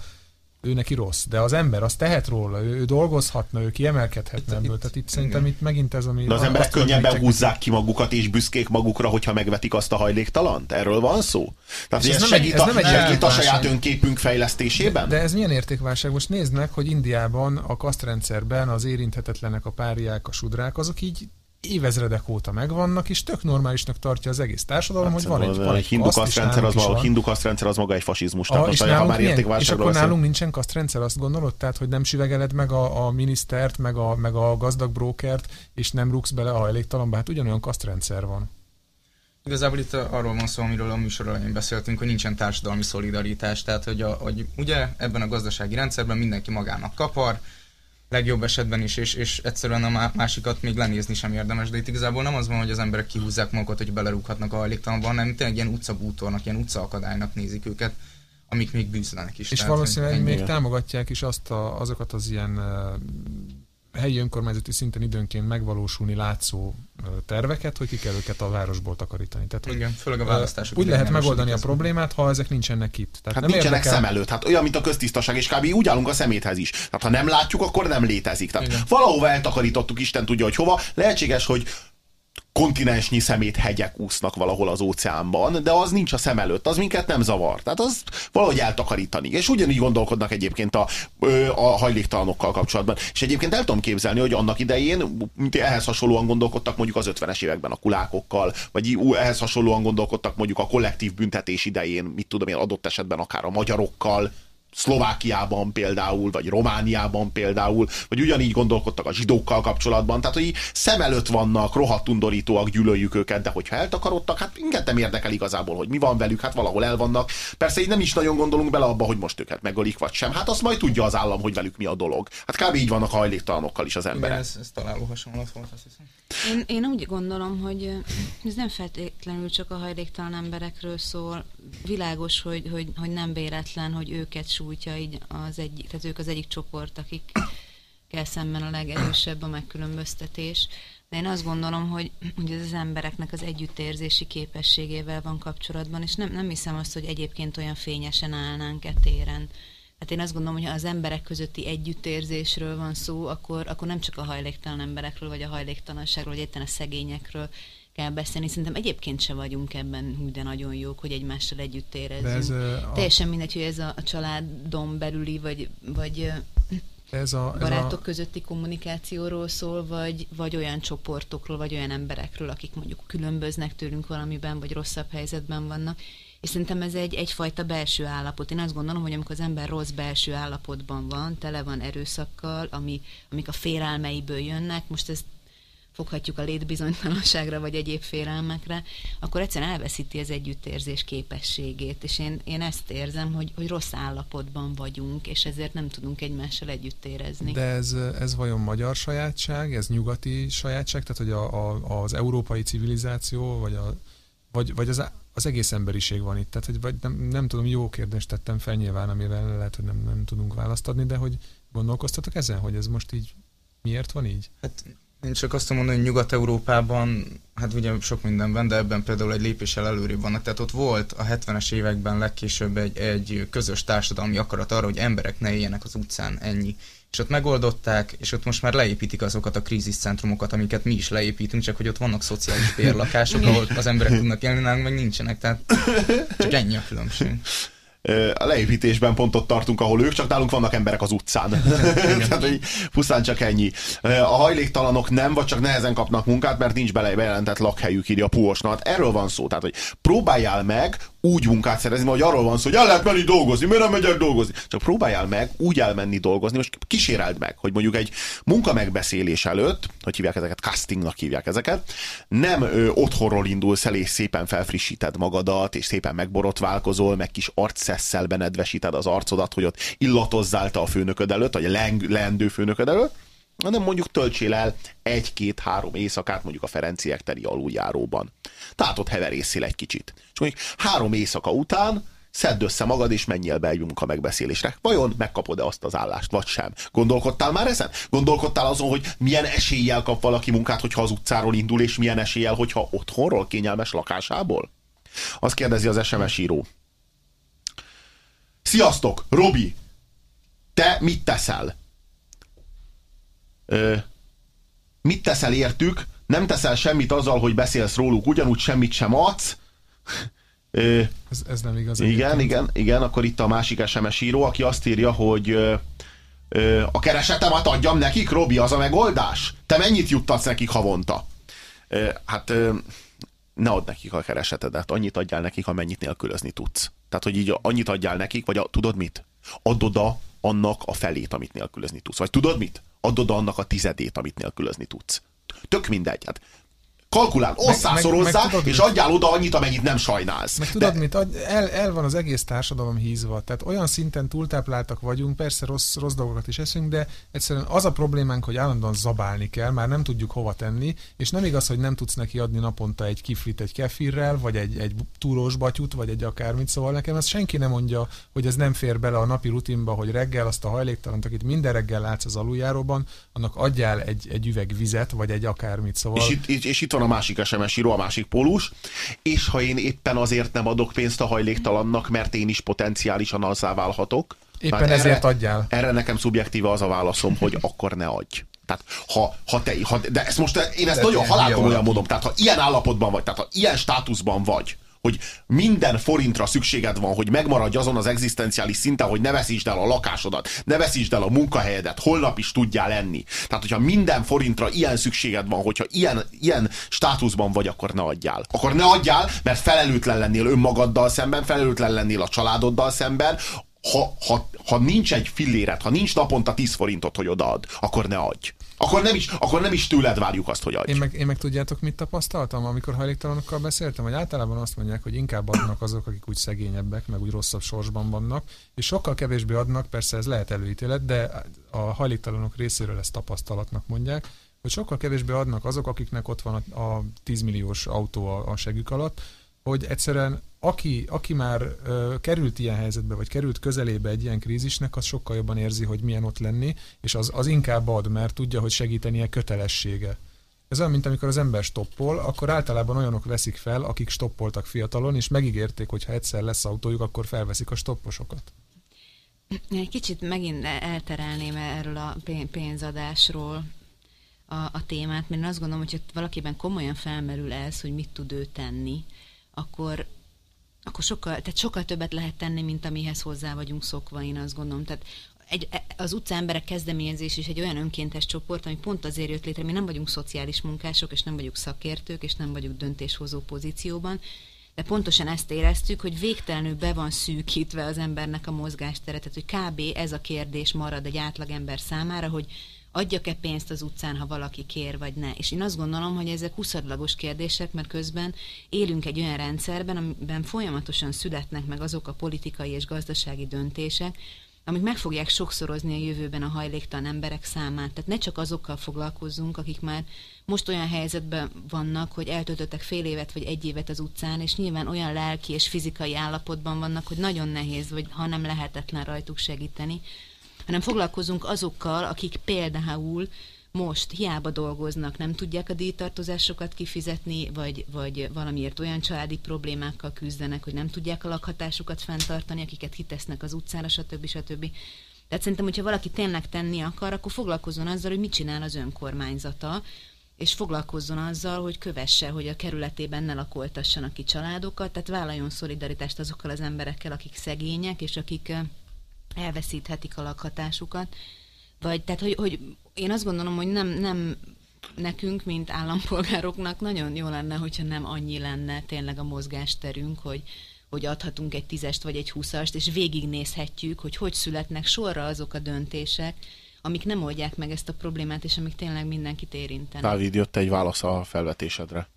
ő neki rossz, de az ember az tehet róla, ő, ő dolgozhatna, ő kiemelkedhetne ebből. Tehát itt szerintem itt megint ez, ami... De az emberek könnyebben húzzák ki magukat, és büszkék magukra, hogyha megvetik azt a hajléktalant? Erről van szó? Tehát ez, ez, nem segít, egy, ez a, nem egy segít a saját önképünk fejlesztésében? De, de ez milyen értékválság? Most nézd meg, hogy Indiában a kasztrendszerben az érinthetetlenek, a páriák, a sudrák, azok így évezredek óta megvannak, és tök normálisnak tartja az egész társadalom, hát, hogy van egy, van egy hindu kasztrendszer, az, a hindu kasztrendszer az maga egy fasizmus. A, és, ha már és akkor nálunk nincsen kasztrendszer, azt gondolod? Tehát, hogy nem süvegeled meg a, a minisztert, meg a, meg a gazdag brókert, és nem rúgsz bele a hajléktalanba, hát ugyanolyan kasztrendszer van. Igazából itt arról van szó, amiről a műsor elején beszéltünk, hogy nincsen társadalmi szolidaritás, tehát hogy, a, hogy ugye ebben a gazdasági rendszerben mindenki magának kapar, legjobb esetben is, és, és egyszerűen a másikat még lenézni sem érdemes, de itt igazából nem az van, hogy az emberek kihúzzák magukat, hogy belerúghatnak a hajléktalanba, hanem tényleg ilyen utcabútornak, ilyen utcaakadálynak nézik őket, amik még bűzlenek is. És tehát, valószínűleg még támogatják is azt a, azokat az ilyen helyi önkormányzati szinten időnként megvalósulni látszó terveket, hogy ki kell őket a városból takarítani. Tehát, Igen, főleg a választások. Úgy lehet megoldani a problémát, ha ezek nincsenek itt. Tehát hát nem nincsenek érdekel... szem előtt. Hát olyan, mint a köztisztaság, és kb. úgy állunk a szeméthez is. Tehát ha nem látjuk, akkor nem létezik. Tehát Igen. valahova eltakarítottuk, Isten tudja, hogy hova. Lehetséges, hogy kontinensnyi szemét hegyek úsznak valahol az óceánban, de az nincs a szem előtt, az minket nem zavar. Tehát az valahogy eltakarítani. És ugyanígy gondolkodnak egyébként a, a hajléktalanokkal kapcsolatban. És egyébként el tudom képzelni, hogy annak idején mint ehhez hasonlóan gondolkodtak mondjuk az 50-es években a kulákokkal, vagy ehhez hasonlóan gondolkodtak mondjuk a kollektív büntetés idején, mit tudom én, adott esetben akár a magyarokkal, Szlovákiában például, vagy Romániában például, vagy ugyanígy gondolkodtak a zsidókkal kapcsolatban, tehát hogy szem előtt vannak, rohadt undorítóak, gyűlöljük őket, de hogyha eltakarodtak, hát minket nem érdekel igazából, hogy mi van velük, hát valahol el vannak. Persze így nem is nagyon gondolunk bele abba, hogy most őket megölik, vagy sem. Hát azt majd tudja az állam, hogy velük mi a dolog. Hát kb. így vannak a hajléktalanokkal is az emberek. Igen, ez, ez találó hasonlat volt, azt hiszem. Én, én úgy gondolom, hogy ez nem feltétlenül csak a hajléktalan emberekről szól. Világos, hogy, hogy, hogy nem véletlen, hogy őket sújtja így az egyik, tehát ők az egyik csoport, akik kell szemben a legerősebb a megkülönböztetés. De én azt gondolom, hogy, hogy ez az embereknek az együttérzési képességével van kapcsolatban, és nem, nem hiszem azt, hogy egyébként olyan fényesen állnánk e téren. Hát én azt gondolom, hogy ha az emberek közötti együttérzésről van szó, akkor, akkor nem csak a hajléktalan emberekről, vagy a hajléktalanságról, vagy éppen a szegényekről kell beszélni. Szerintem egyébként se vagyunk ebben úgy, de nagyon jók, hogy egymással együtt érezzünk. Ez, a... Teljesen mindegy, hogy ez a, a családon belüli, vagy, vagy ez a, ez barátok a... közötti kommunikációról szól, vagy, vagy olyan csoportokról, vagy olyan emberekről, akik mondjuk különböznek tőlünk valamiben, vagy rosszabb helyzetben vannak. És szerintem ez egy, egyfajta belső állapot. Én azt gondolom, hogy amikor az ember rossz belső állapotban van, tele van erőszakkal, ami, amik a félelmeiből jönnek, most ezt foghatjuk a létbizonytalanságra vagy egyéb félelmekre, akkor egyszerűen elveszíti az együttérzés képességét. És én, én ezt érzem, hogy, hogy rossz állapotban vagyunk, és ezért nem tudunk egymással együtt érezni. De ez, ez vajon magyar sajátság, ez nyugati sajátság, tehát hogy a, a, az európai civilizáció, vagy, a, vagy, vagy az, az egész emberiség van itt? Tehát, hogy vagy nem, nem tudom, jó kérdést tettem fel nyilván, amivel lehet, hogy nem, nem tudunk választ adni, de hogy gondolkoztatok ezen, hogy ez most így miért van így? Hát én csak azt mondom, hogy Nyugat-Európában, hát ugye sok mindenben, de ebben például egy lépéssel előrébb vannak. Tehát ott volt a 70-es években legkésőbb egy, egy közös társadalmi akarat arra, hogy emberek ne éljenek az utcán, ennyi. És ott megoldották, és ott most már leépítik azokat a kríziscentrumokat, amiket mi is leépítünk, csak hogy ott vannak szociális bérlakások, ahol az emberek tudnak élni, nálunk meg nincsenek, tehát csak ennyi a különbség a leépítésben pont ott tartunk, ahol ők, csak nálunk vannak emberek az utcán. Tehát, hogy pusztán csak ennyi. A hajléktalanok nem, vagy csak nehezen kapnak munkát, mert nincs bele bejelentett lakhelyük, írja Puosnat. Erről van szó. Tehát, hogy próbáljál meg úgy munkát szerezni, hogy arról van szó, hogy el lehet menni dolgozni, miért nem megyek dolgozni? Csak próbáljál meg úgy elmenni dolgozni, most kíséreld meg, hogy mondjuk egy munka megbeszélés előtt, hogy hívják ezeket, castingnak hívják ezeket, nem ö, otthonról indulsz el, és szépen felfrissíted magadat, és szépen megborotválkozol, meg kis arcszesszel benedvesíted az arcodat, hogy ott illatozzál a főnököd előtt, vagy a leendő főnököd előtt, hanem mondjuk töltsél el egy-két-három éjszakát mondjuk a Ferenciek teri aluljáróban. Tehát ott heverészél egy kicsit. És mondjuk három éjszaka után szedd össze magad, és menjél be egy munka megbeszélésre. Vajon megkapod-e azt az állást, vagy sem? Gondolkodtál már ezen? Gondolkodtál azon, hogy milyen eséllyel kap valaki munkát, hogyha az utcáról indul, és milyen eséllyel, hogyha otthonról, kényelmes lakásából? Azt kérdezi az SMS író. Sziasztok, Robi! Te mit teszel? Ö, mit teszel értük? Nem teszel semmit azzal, hogy beszélsz róluk, ugyanúgy semmit sem adsz. Ö, ez, ez nem igaz. Igen, egyébként. igen, igen, akkor itt a másik SMS író, aki azt írja, hogy ö, ö, a keresetemet adjam nekik, Robi, az a megoldás? Te mennyit juttatsz nekik havonta? Ö, hát ö, ne add nekik a keresetedet, annyit adjál nekik, amennyit nélkülözni tudsz. Tehát, hogy így annyit adjál nekik, vagy a, tudod mit? Add oda annak a felét, amit nélkülözni tudsz. Vagy tudod mit? Add oda annak a tizedét, amit nélkülözni tudsz. Tök mindegy. Hát kalkulál, osszá, és adjál oda annyit, amennyit nem sajnálsz. Meg tudod De... mit, el, el van az egész társadalom hízva, tehát olyan szinten túltápláltak vagyunk, persze rossz, rossz dolgokat is eszünk, de egyszerűen az a problémánk, hogy állandóan zabálni kell, már nem tudjuk hova tenni, és nem igaz, hogy nem tudsz neki adni naponta egy kiflit egy kefirrel, vagy egy, egy túrós batyut, vagy egy akármit, szóval nekem ezt senki nem mondja, hogy ez nem fér bele a napi rutinba, hogy reggel azt a hajléktalant, akit minden reggel látsz az aluljáróban, annak adjál egy, egy üveg vizet, vagy egy akármit, szóval... És itt, és itt van van a másik SMS író, a másik pólus, és ha én éppen azért nem adok pénzt a hajléktalannak, mert én is potenciálisan azzá válhatok, Éppen hát ezért erre, adjál. Erre nekem szubjektíve az a válaszom, hogy akkor ne adj. Tehát ha, ha te, ha, de ezt most én ezt de nagyon halálkomolyan mondom, tehát ha ilyen állapotban vagy, tehát ha ilyen státuszban vagy, hogy minden forintra szükséged van, hogy megmaradj azon az egzisztenciális szinten, hogy ne veszítsd el a lakásodat, ne veszítsd el a munkahelyedet, holnap is tudjál lenni. Tehát, hogyha minden forintra ilyen szükséged van, hogyha ilyen, ilyen státuszban vagy, akkor ne adjál. Akkor ne adjál, mert felelőtlen lennél önmagaddal szemben, felelőtlen lennél a családoddal szemben, ha, ha, ha nincs egy filléret, ha nincs naponta 10 forintot, hogy odaad, akkor ne adj. Akkor nem is, akkor nem is tőled várjuk azt, hogy adj. Én meg, én meg tudjátok, mit tapasztaltam, amikor hajléktalanokkal beszéltem, hogy általában azt mondják, hogy inkább adnak azok, akik úgy szegényebbek, meg úgy rosszabb sorsban vannak, és sokkal kevésbé adnak, persze ez lehet előítélet, de a hajléktalanok részéről ezt tapasztalatnak mondják, hogy sokkal kevésbé adnak azok, akiknek ott van a, a 10 milliós autó a, a segük alatt, hogy egyszerűen aki, aki már ö, került ilyen helyzetbe, vagy került közelébe egy ilyen krízisnek, az sokkal jobban érzi, hogy milyen ott lenni, és az, az inkább ad, mert tudja, hogy segítenie kötelessége. Ez olyan, mint amikor az ember stoppol, akkor általában olyanok veszik fel, akik stoppoltak fiatalon, és megígérték, hogy ha egyszer lesz autójuk, akkor felveszik a stopposokat. Egy kicsit megint elterelném erről a pénzadásról a, a témát, mert én azt gondolom, hogy valakiben komolyan felmerül ez, hogy mit tud ő tenni, akkor, akkor sokkal, tehát sokkal többet lehet tenni, mint amihez hozzá vagyunk szokva, én azt gondolom. Tehát egy, az utca emberek kezdeményezés is egy olyan önkéntes csoport, ami pont azért jött létre, mi nem vagyunk szociális munkások, és nem vagyunk szakértők, és nem vagyunk döntéshozó pozícióban, de pontosan ezt éreztük, hogy végtelenül be van szűkítve az embernek a mozgástere, tehát hogy kb. ez a kérdés marad egy átlagember számára, hogy adjak-e pénzt az utcán, ha valaki kér, vagy ne. És én azt gondolom, hogy ezek huszadlagos kérdések, mert közben élünk egy olyan rendszerben, amiben folyamatosan születnek meg azok a politikai és gazdasági döntések, amik meg fogják sokszorozni a jövőben a hajléktalan emberek számát. Tehát ne csak azokkal foglalkozzunk, akik már most olyan helyzetben vannak, hogy eltöltöttek fél évet vagy egy évet az utcán, és nyilván olyan lelki és fizikai állapotban vannak, hogy nagyon nehéz, vagy ha nem lehetetlen rajtuk segíteni, hanem foglalkozunk azokkal, akik például most hiába dolgoznak, nem tudják a díjtartozásokat kifizetni, vagy, vagy valamiért olyan családi problémákkal küzdenek, hogy nem tudják a lakhatásukat fenntartani, akiket kitesznek az utcára, stb. stb. Tehát szerintem, hogyha valaki tényleg tenni akar, akkor foglalkozzon azzal, hogy mit csinál az önkormányzata, és foglalkozzon azzal, hogy kövesse, hogy a kerületében ne lakoltassanak ki családokat, tehát vállaljon szolidaritást azokkal az emberekkel, akik szegények, és akik elveszíthetik a lakhatásukat. Vagy, tehát, hogy, hogy én azt gondolom, hogy nem, nem nekünk, mint állampolgároknak nagyon jó lenne, hogyha nem annyi lenne tényleg a mozgásterünk, hogy, hogy adhatunk egy tízest vagy egy húszast, és végignézhetjük, hogy hogy születnek sorra azok a döntések, amik nem oldják meg ezt a problémát, és amik tényleg mindenkit érintenek. Dávid, jött egy válasz a felvetésedre.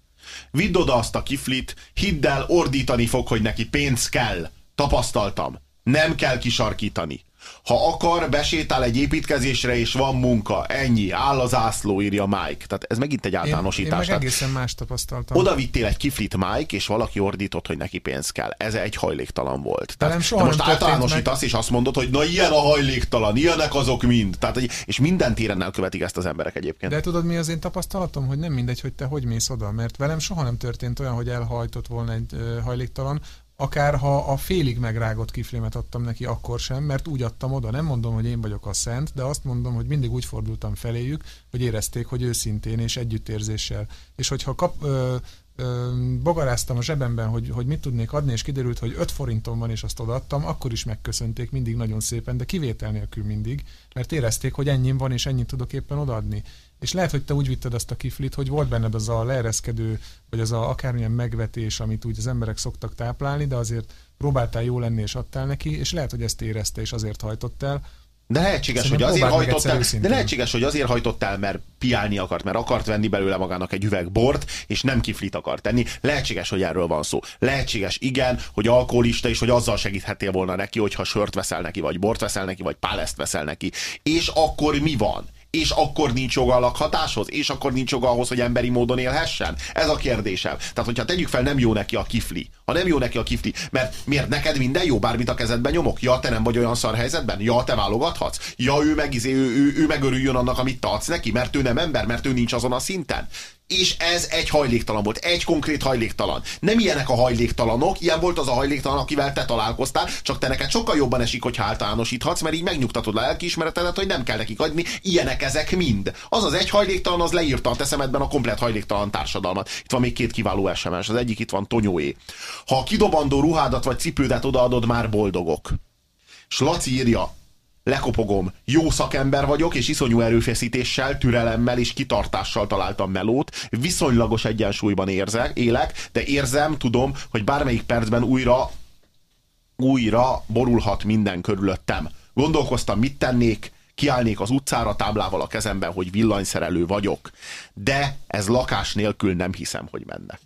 Vidd oda azt a kiflit, hidd el, ordítani fog, hogy neki pénz kell. Tapasztaltam. Nem kell kisarkítani. Ha akar, besétál egy építkezésre, és van munka. Ennyi. Áll az ászló, írja Mike. Tehát ez megint egy általánosítás. Én, én meg egészen más tapasztaltam. Oda vittél egy kiflit Mike, és valaki ordított, hogy neki pénz kell. Ez egy hajléktalan volt. Tehát, soha de most általánosítasz, meg... és azt mondod, hogy na ilyen a hajléktalan, ilyenek azok mind. Tehát, és minden téren elkövetik ezt az emberek egyébként. De tudod, mi az én tapasztalatom, hogy nem mindegy, hogy te hogy mész oda, mert velem soha nem történt olyan, hogy elhajtott volna egy hajléktalan, akár ha a félig megrágott kiflémet adtam neki, akkor sem, mert úgy adtam oda. Nem mondom, hogy én vagyok a szent, de azt mondom, hogy mindig úgy fordultam feléjük, hogy érezték, hogy őszintén és együttérzéssel. És hogyha kap, ö, bogaráztam a zsebemben, hogy, hogy mit tudnék adni, és kiderült, hogy 5 forintom van, és azt odaadtam, akkor is megköszönték mindig nagyon szépen, de kivétel nélkül mindig, mert érezték, hogy ennyim van, és ennyit tudok éppen odaadni. És lehet, hogy te úgy vitted azt a kiflit, hogy volt benned az a leereszkedő, vagy az a akármilyen megvetés, amit úgy az emberek szoktak táplálni, de azért próbáltál jó lenni, és adtál neki, és lehet, hogy ezt érezte, és azért hajtott el, de lehetséges, hogy azért hajtott el, de lehetséges, hogy azért hajtott el, mert piálni akart, mert akart venni belőle magának egy üveg bort, és nem kiflit akart tenni. Lehetséges, hogy erről van szó. Lehetséges, igen, hogy alkoholista, és hogy azzal segíthetél volna neki, hogyha sört veszel neki, vagy bort veszel neki, vagy páleszt veszel neki. És akkor mi van? És akkor nincs joga a lakhatáshoz, és akkor nincs joga ahhoz, hogy emberi módon élhessen? Ez a kérdésem. Tehát, hogyha tegyük fel, nem jó neki a kifli. Ha nem jó neki a kifli, mert miért neked minden jó, bármit a kezedben nyomok? Ja, te nem vagy olyan szar helyzetben? Ja, te válogathatsz? Ja, ő meg, izé, ő, ő, ő megörüljön annak, amit te adsz neki, mert ő nem ember, mert ő nincs azon a szinten és ez egy hajléktalan volt, egy konkrét hajléktalan. Nem ilyenek a hajléktalanok, ilyen volt az a hajléktalan, akivel te találkoztál, csak te neked sokkal jobban esik, hogyha általánosíthatsz, mert így megnyugtatod a lelkiismeretedet, hogy nem kell nekik adni. Ilyenek ezek mind. Az az egy hajléktalan, az leírta a teszemedben a komplet hajléktalan társadalmat. Itt van még két kiváló SMS, az egyik itt van Tonyóé. Ha a kidobandó ruhádat vagy cipődet odaadod, már boldogok. Slaci írja, lekopogom, jó szakember vagyok, és iszonyú erőfeszítéssel, türelemmel és kitartással találtam melót, viszonylagos egyensúlyban érzek, élek, de érzem, tudom, hogy bármelyik percben újra újra borulhat minden körülöttem. Gondolkoztam, mit tennék, kiállnék az utcára táblával a kezemben, hogy villanyszerelő vagyok. De ez lakás nélkül nem hiszem, hogy menne.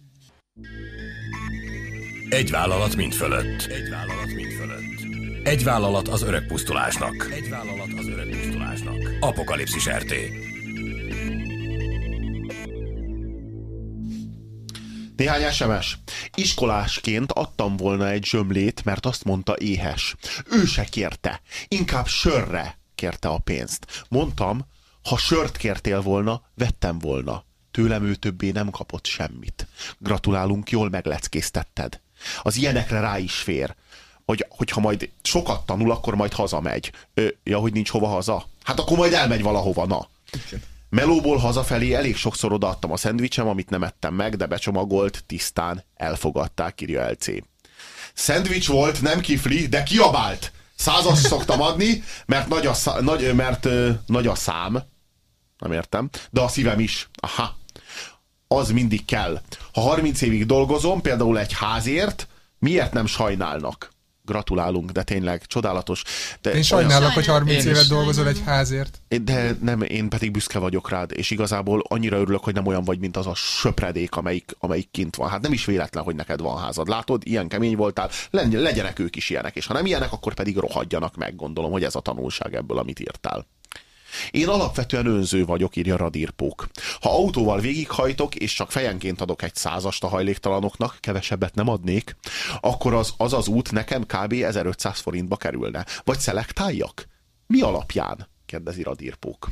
Egy vállalat mind fölött. Egy vállalat mind fölött. Egy vállalat az öreg pusztulásnak. Egy vállalat az öreg pusztulásnak. Apokalipszis RT. Néhány SMS. Iskolásként adtam volna egy zsömlét, mert azt mondta éhes. Ő se kérte. Inkább sörre kérte a pénzt. Mondtam, ha sört kértél volna, vettem volna. Tőlem ő többé nem kapott semmit. Gratulálunk, jól megleckéztetted. Az ilyenekre rá is fér. Hogy, hogyha majd sokat tanul, akkor majd hazamegy. Ö, ja, hogy nincs hova haza? Hát akkor majd elmegy valahova, na. Melóból hazafelé elég sokszor odaadtam a szendvicsem, amit nem ettem meg, de becsomagolt, tisztán elfogadták, írja LC. Szendvics volt, nem kifli, de kiabált. Százas szoktam adni, mert nagy a, szá, nagy, mert, ö, nagy a szám. Nem értem. De a szívem is. Aha. Az mindig kell. Ha 30 évig dolgozom, például egy házért, miért nem sajnálnak? Gratulálunk, de tényleg csodálatos. De Én sajnálok, olyan... hogy 30 Én évet is. dolgozol egy házért. de nem, én pedig büszke vagyok rád, és igazából annyira örülök, hogy nem olyan vagy, mint az a söpredék, amelyik, amelyik kint van. Hát nem is véletlen, hogy neked van házad. Látod, ilyen kemény voltál, legyenek ők is ilyenek, és ha nem ilyenek, akkor pedig rohadjanak meg, gondolom, hogy ez a tanulság ebből, amit írtál. Én alapvetően önző vagyok, írja Radírpók. Ha autóval végighajtok, és csak fejenként adok egy százast a hajléktalanoknak, kevesebbet nem adnék, akkor az az, az út nekem kb. 1500 forintba kerülne. Vagy szelektáljak? Mi alapján? kérdezi Radírpók.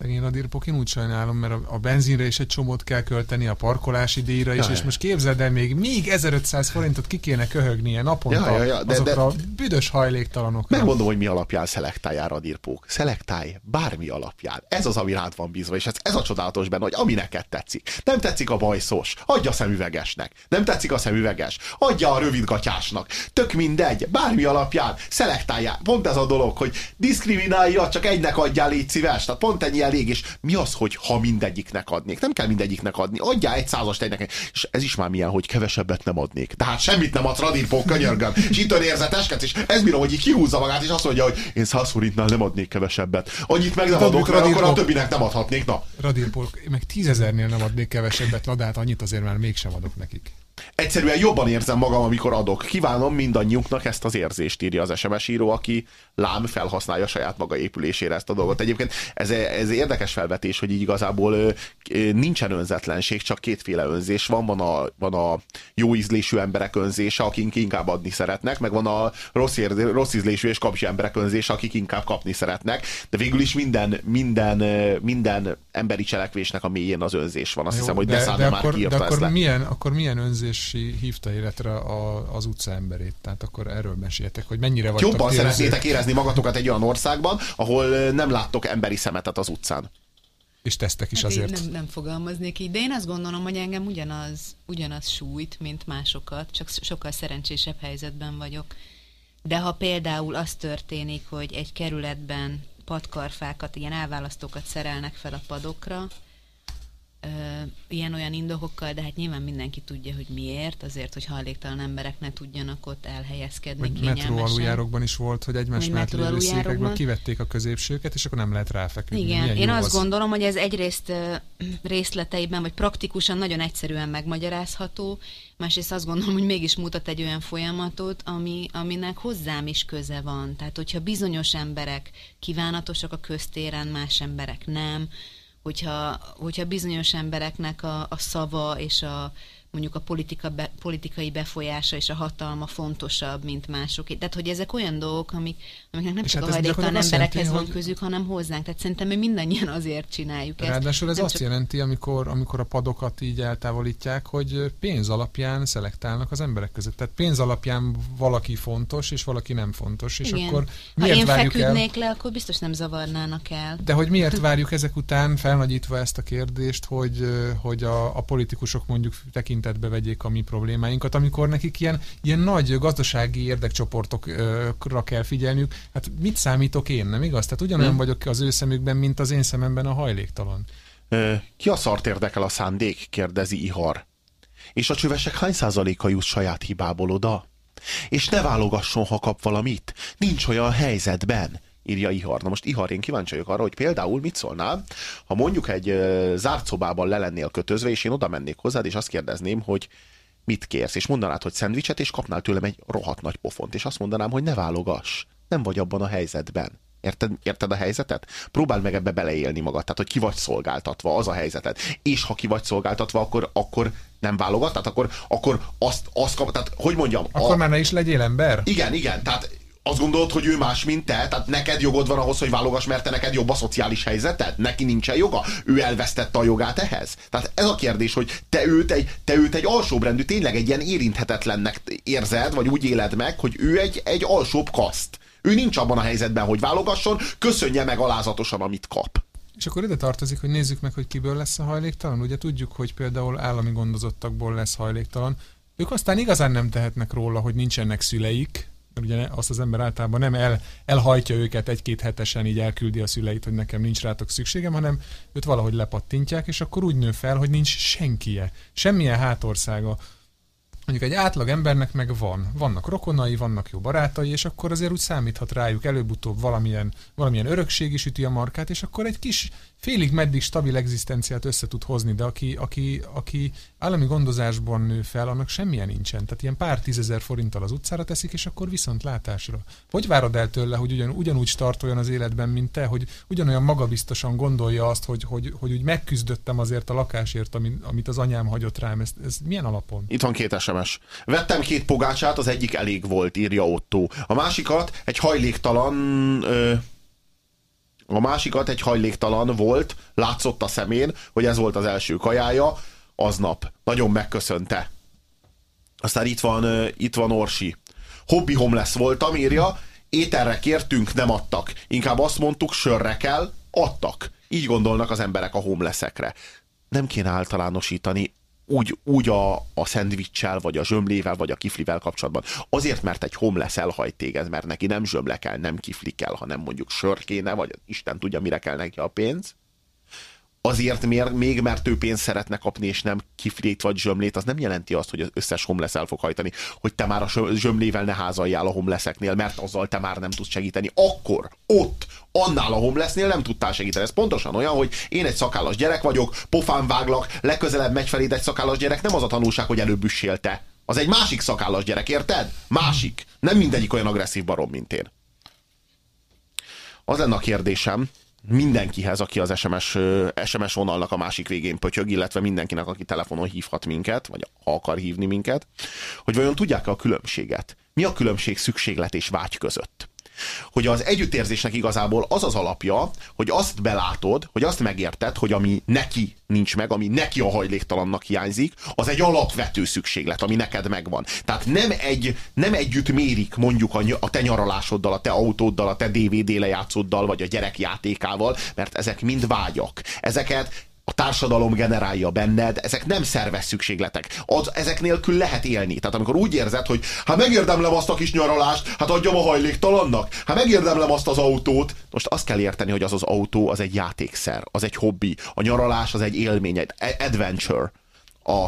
Szegény Radírpok, én úgy sajnálom, mert a, a benzinre is egy csomót kell költeni, a parkolási díjra is, Ja, és ja. most képzeld el, még, még 1500 forintot ki kéne köhögnie naponta Ja, ja, ja, de- azokra de- büdös hajléktalanokra. Megmondom, hogy mi alapján szelektáljál Radírpók. Szelektálj bármi alapján. Ez az, ami rád van bízva, és ez, ez a csodálatos benne, hogy ami neked tetszik. Nem tetszik a bajszos, adja a szemüvegesnek. Nem tetszik a szemüveges, adja a rövidgatyásnak. Tök mindegy, bármi alapján szelektáljál. Pont ez a dolog, hogy diszkriminálja, csak egynek adjál, légy szíves. Tehát pont ennyi elég, és mi az, hogy ha mindegyiknek adnék? Nem kell mindegyiknek adni, adjál egy százast egynek. És ez is már milyen, hogy kevesebbet nem adnék. Tehát semmit nem adsz Radírpók, könyörgöm. És itt önérzeteskedsz, és ez bírom, hogy így kihúzza magát, és azt mondja, hogy én 100 forintnál nem adnék kevesebbet. Annyit meg nem adok, mert akkor a többinek nem adhatnék. Na, én meg tízezernél nem adnék kevesebbet, na de hát annyit azért már mégsem adok nekik. Egyszerűen jobban érzem magam, amikor adok. Kívánom mindannyiunknak ezt az érzést, írja az SMS író, aki lám felhasználja saját maga épülésére ezt a dolgot. Egyébként ez, ez érdekes felvetés, hogy így igazából nincsen önzetlenség, csak kétféle önzés van. Van a, van a jó ízlésű emberek önzése, akik inkább adni szeretnek, meg van a rossz, ér, rossz ízlésű és kapcsi emberek önzése, akik inkább kapni szeretnek. De végül is minden, minden, minden emberi cselekvésnek a mélyén az önzés van. Azt Jó, hiszem, hogy de, de már akkor, de akkor milyen, akkor milyen önzési hívta életre a, az utca emberét? Tehát akkor erről meséltek, hogy mennyire vagytok Jobban önzők. szeretnétek érezni magatokat egy olyan országban, ahol nem láttok emberi szemetet az utcán. És tesztek is Hát azért. nem, nem fogalmaznék így, de én azt gondolom, hogy engem ugyanaz, ugyanaz sújt, mint másokat, csak sokkal szerencsésebb helyzetben vagyok. De ha például az történik, hogy egy kerületben padkarfákat, ilyen elválasztókat szerelnek fel a padokra, ilyen-olyan indokokkal, de hát nyilván mindenki tudja, hogy miért, azért, hogy hajléktalan emberek ne tudjanak ott elhelyezkedni metró kényelmesen. aluljárókban is volt, hogy egymás mellett metró lévő székekből kivették a középsőket, és akkor nem lehet ráfeküdni. Igen, Milyen én azt az. gondolom, hogy ez egyrészt részleteiben, vagy praktikusan nagyon egyszerűen megmagyarázható, másrészt azt gondolom, hogy mégis mutat egy olyan folyamatot, ami, aminek hozzám is köze van. Tehát, hogyha bizonyos emberek kívánatosak a köztéren, más emberek nem, hogyha, hogyha bizonyos embereknek a, a szava és a mondjuk a politika be, politikai befolyása és a hatalma fontosabb, mint másoké. Tehát, hogy ezek olyan dolgok, amik, amiknek nem És csak hát a hajléktalan emberekhez jelenti, van hogy- közük, hanem hozzánk. Tehát szerintem mi mindannyian azért csináljuk ezt. Ráadásul ez Nem azt csak- jelenti, amikor, amikor a padokat így eltávolítják, hogy pénz alapján szelektálnak az emberek között. Tehát pénz alapján valaki fontos, és valaki nem fontos, és Igen. akkor ha miért én várjuk el? feküdnék le, akkor biztos nem zavarnának el. De hogy miért várjuk ezek után, felnagyítva ezt a kérdést, hogy, hogy a, a politikusok mondjuk tekintetbe vegyék a mi problémáinkat, amikor nekik ilyen, ilyen nagy gazdasági érdekcsoportokra kell figyelniük. Hát mit számítok én, nem igaz? Tehát ugyanolyan Nem. vagyok az ő szemükben, mint az én szememben a hajléktalan. Ki a szart érdekel a szándék? kérdezi Ihar. És a csövesek hány százaléka jut saját hibából oda? És ne válogasson, ha kap valamit. Nincs olyan helyzetben, írja Ihar. Na most Ihar, én kíváncsi vagyok arra, hogy például mit szólnál, ha mondjuk egy zárt szobában le lennél kötözve, és én oda mennék hozzád, és azt kérdezném, hogy mit kérsz, és mondanád, hogy szendvicset, és kapnál tőlem egy rohadt nagy pofont, és azt mondanám, hogy ne válogass, nem vagy abban a helyzetben. Érted, érted a helyzetet? Próbáld meg ebbe beleélni magad, tehát hogy ki vagy szolgáltatva, az a helyzeted. És ha ki vagy szolgáltatva, akkor, akkor nem válogat, tehát akkor, akkor azt, azt kap, tehát hogy mondjam? Akkor a... már ne is legyél ember? Igen, igen, tehát azt gondolod, hogy ő más, mint te? Tehát neked jogod van ahhoz, hogy válogass, mert te neked jobb a szociális helyzeted? Neki nincsen joga? Ő elvesztette a jogát ehhez? Tehát ez a kérdés, hogy te őt egy, te őt egy alsóbrendű, tényleg egy ilyen érinthetetlennek érzed, vagy úgy éled meg, hogy ő egy, egy alsóbb kaszt. Ő nincs abban a helyzetben, hogy válogasson, köszönje meg alázatosan, amit kap. És akkor ide tartozik, hogy nézzük meg, hogy kiből lesz a hajléktalan. Ugye tudjuk, hogy például állami gondozottakból lesz hajléktalan. Ők aztán igazán nem tehetnek róla, hogy nincsenek szüleik, ugye azt az ember általában nem el, elhajtja őket egy-két hetesen, így elküldi a szüleit, hogy nekem nincs rátok szükségem, hanem őt valahogy lepattintják, és akkor úgy nő fel, hogy nincs senkie, semmilyen hátországa Mondjuk egy átlag embernek meg van. Vannak rokonai, vannak jó barátai, és akkor azért úgy számíthat rájuk előbb-utóbb valamilyen, valamilyen örökség is üti a markát, és akkor egy kis félig meddig stabil egzisztenciát össze tud hozni, de aki, aki, aki állami gondozásban nő fel, annak semmilyen nincsen. Tehát ilyen pár tízezer forinttal az utcára teszik, és akkor viszont látásra. Hogy várod el tőle, hogy ugyan, ugyanúgy startoljon az életben, mint te, hogy ugyanolyan magabiztosan gondolja azt, hogy, hogy, hogy úgy megküzdöttem azért a lakásért, amit, amit az anyám hagyott rám. Ez, ez milyen alapon? Itt van két SMS. Vettem két pogácsát, az egyik elég volt, írja Otto. A másikat egy hajléktalan... Ö a másikat egy hajléktalan volt, látszott a szemén, hogy ez volt az első kajája, aznap. Nagyon megköszönte. Aztán itt van, itt van Orsi. Hobby homeless voltam, írja, ételre kértünk, nem adtak. Inkább azt mondtuk, sörre kell, adtak. Így gondolnak az emberek a homelessekre. Nem kéne általánosítani, úgy, úgy a, a szendvicsel, vagy a zsömlével, vagy a kiflivel kapcsolatban. Azért, mert egy homeless elhajt téged, mert neki nem zsömle kell, nem kifli kell, hanem mondjuk sör kéne, vagy Isten tudja, mire kell neki a pénz azért mér, még mert ő pénzt szeretne kapni, és nem kiflét vagy zsömlét, az nem jelenti azt, hogy az összes homeless el fog hajtani, hogy te már a zsömlével ne házaljál a homelesseknél, mert azzal te már nem tudsz segíteni. Akkor, ott, annál a homelessnél nem tudtál segíteni. Ez pontosan olyan, hogy én egy szakállas gyerek vagyok, pofán váglak, legközelebb megy feléd egy szakállas gyerek, nem az a tanulság, hogy előbb te. Az egy másik szakállas gyerek, érted? Másik. Nem mindegyik olyan agresszív barom, mint én. Az lenne a kérdésem, mindenkihez, aki az SMS, SMS vonalnak a másik végén pötyög, illetve mindenkinek, aki telefonon hívhat minket, vagy akar hívni minket, hogy vajon tudják-e a különbséget? Mi a különbség szükséglet és vágy között? Hogy az együttérzésnek igazából az az alapja, hogy azt belátod, hogy azt megérted, hogy ami neki nincs meg, ami neki a hajléktalannak hiányzik, az egy alapvető szükséglet, ami neked megvan. Tehát nem, egy, nem együtt mérik mondjuk a, a te nyaralásoddal, a te autóddal, a te DVD lejátszóddal, vagy a gyerekjátékával, mert ezek mind vágyak. Ezeket a társadalom generálja benned, ezek nem szerves szükségletek. Az, ezek nélkül lehet élni. Tehát amikor úgy érzed, hogy hát megérdemlem azt a kis nyaralást, hát adjam a hajléktalannak, hát megérdemlem azt az autót. Most azt kell érteni, hogy az az autó az egy játékszer, az egy hobbi. A nyaralás az egy élmény, egy adventure. A,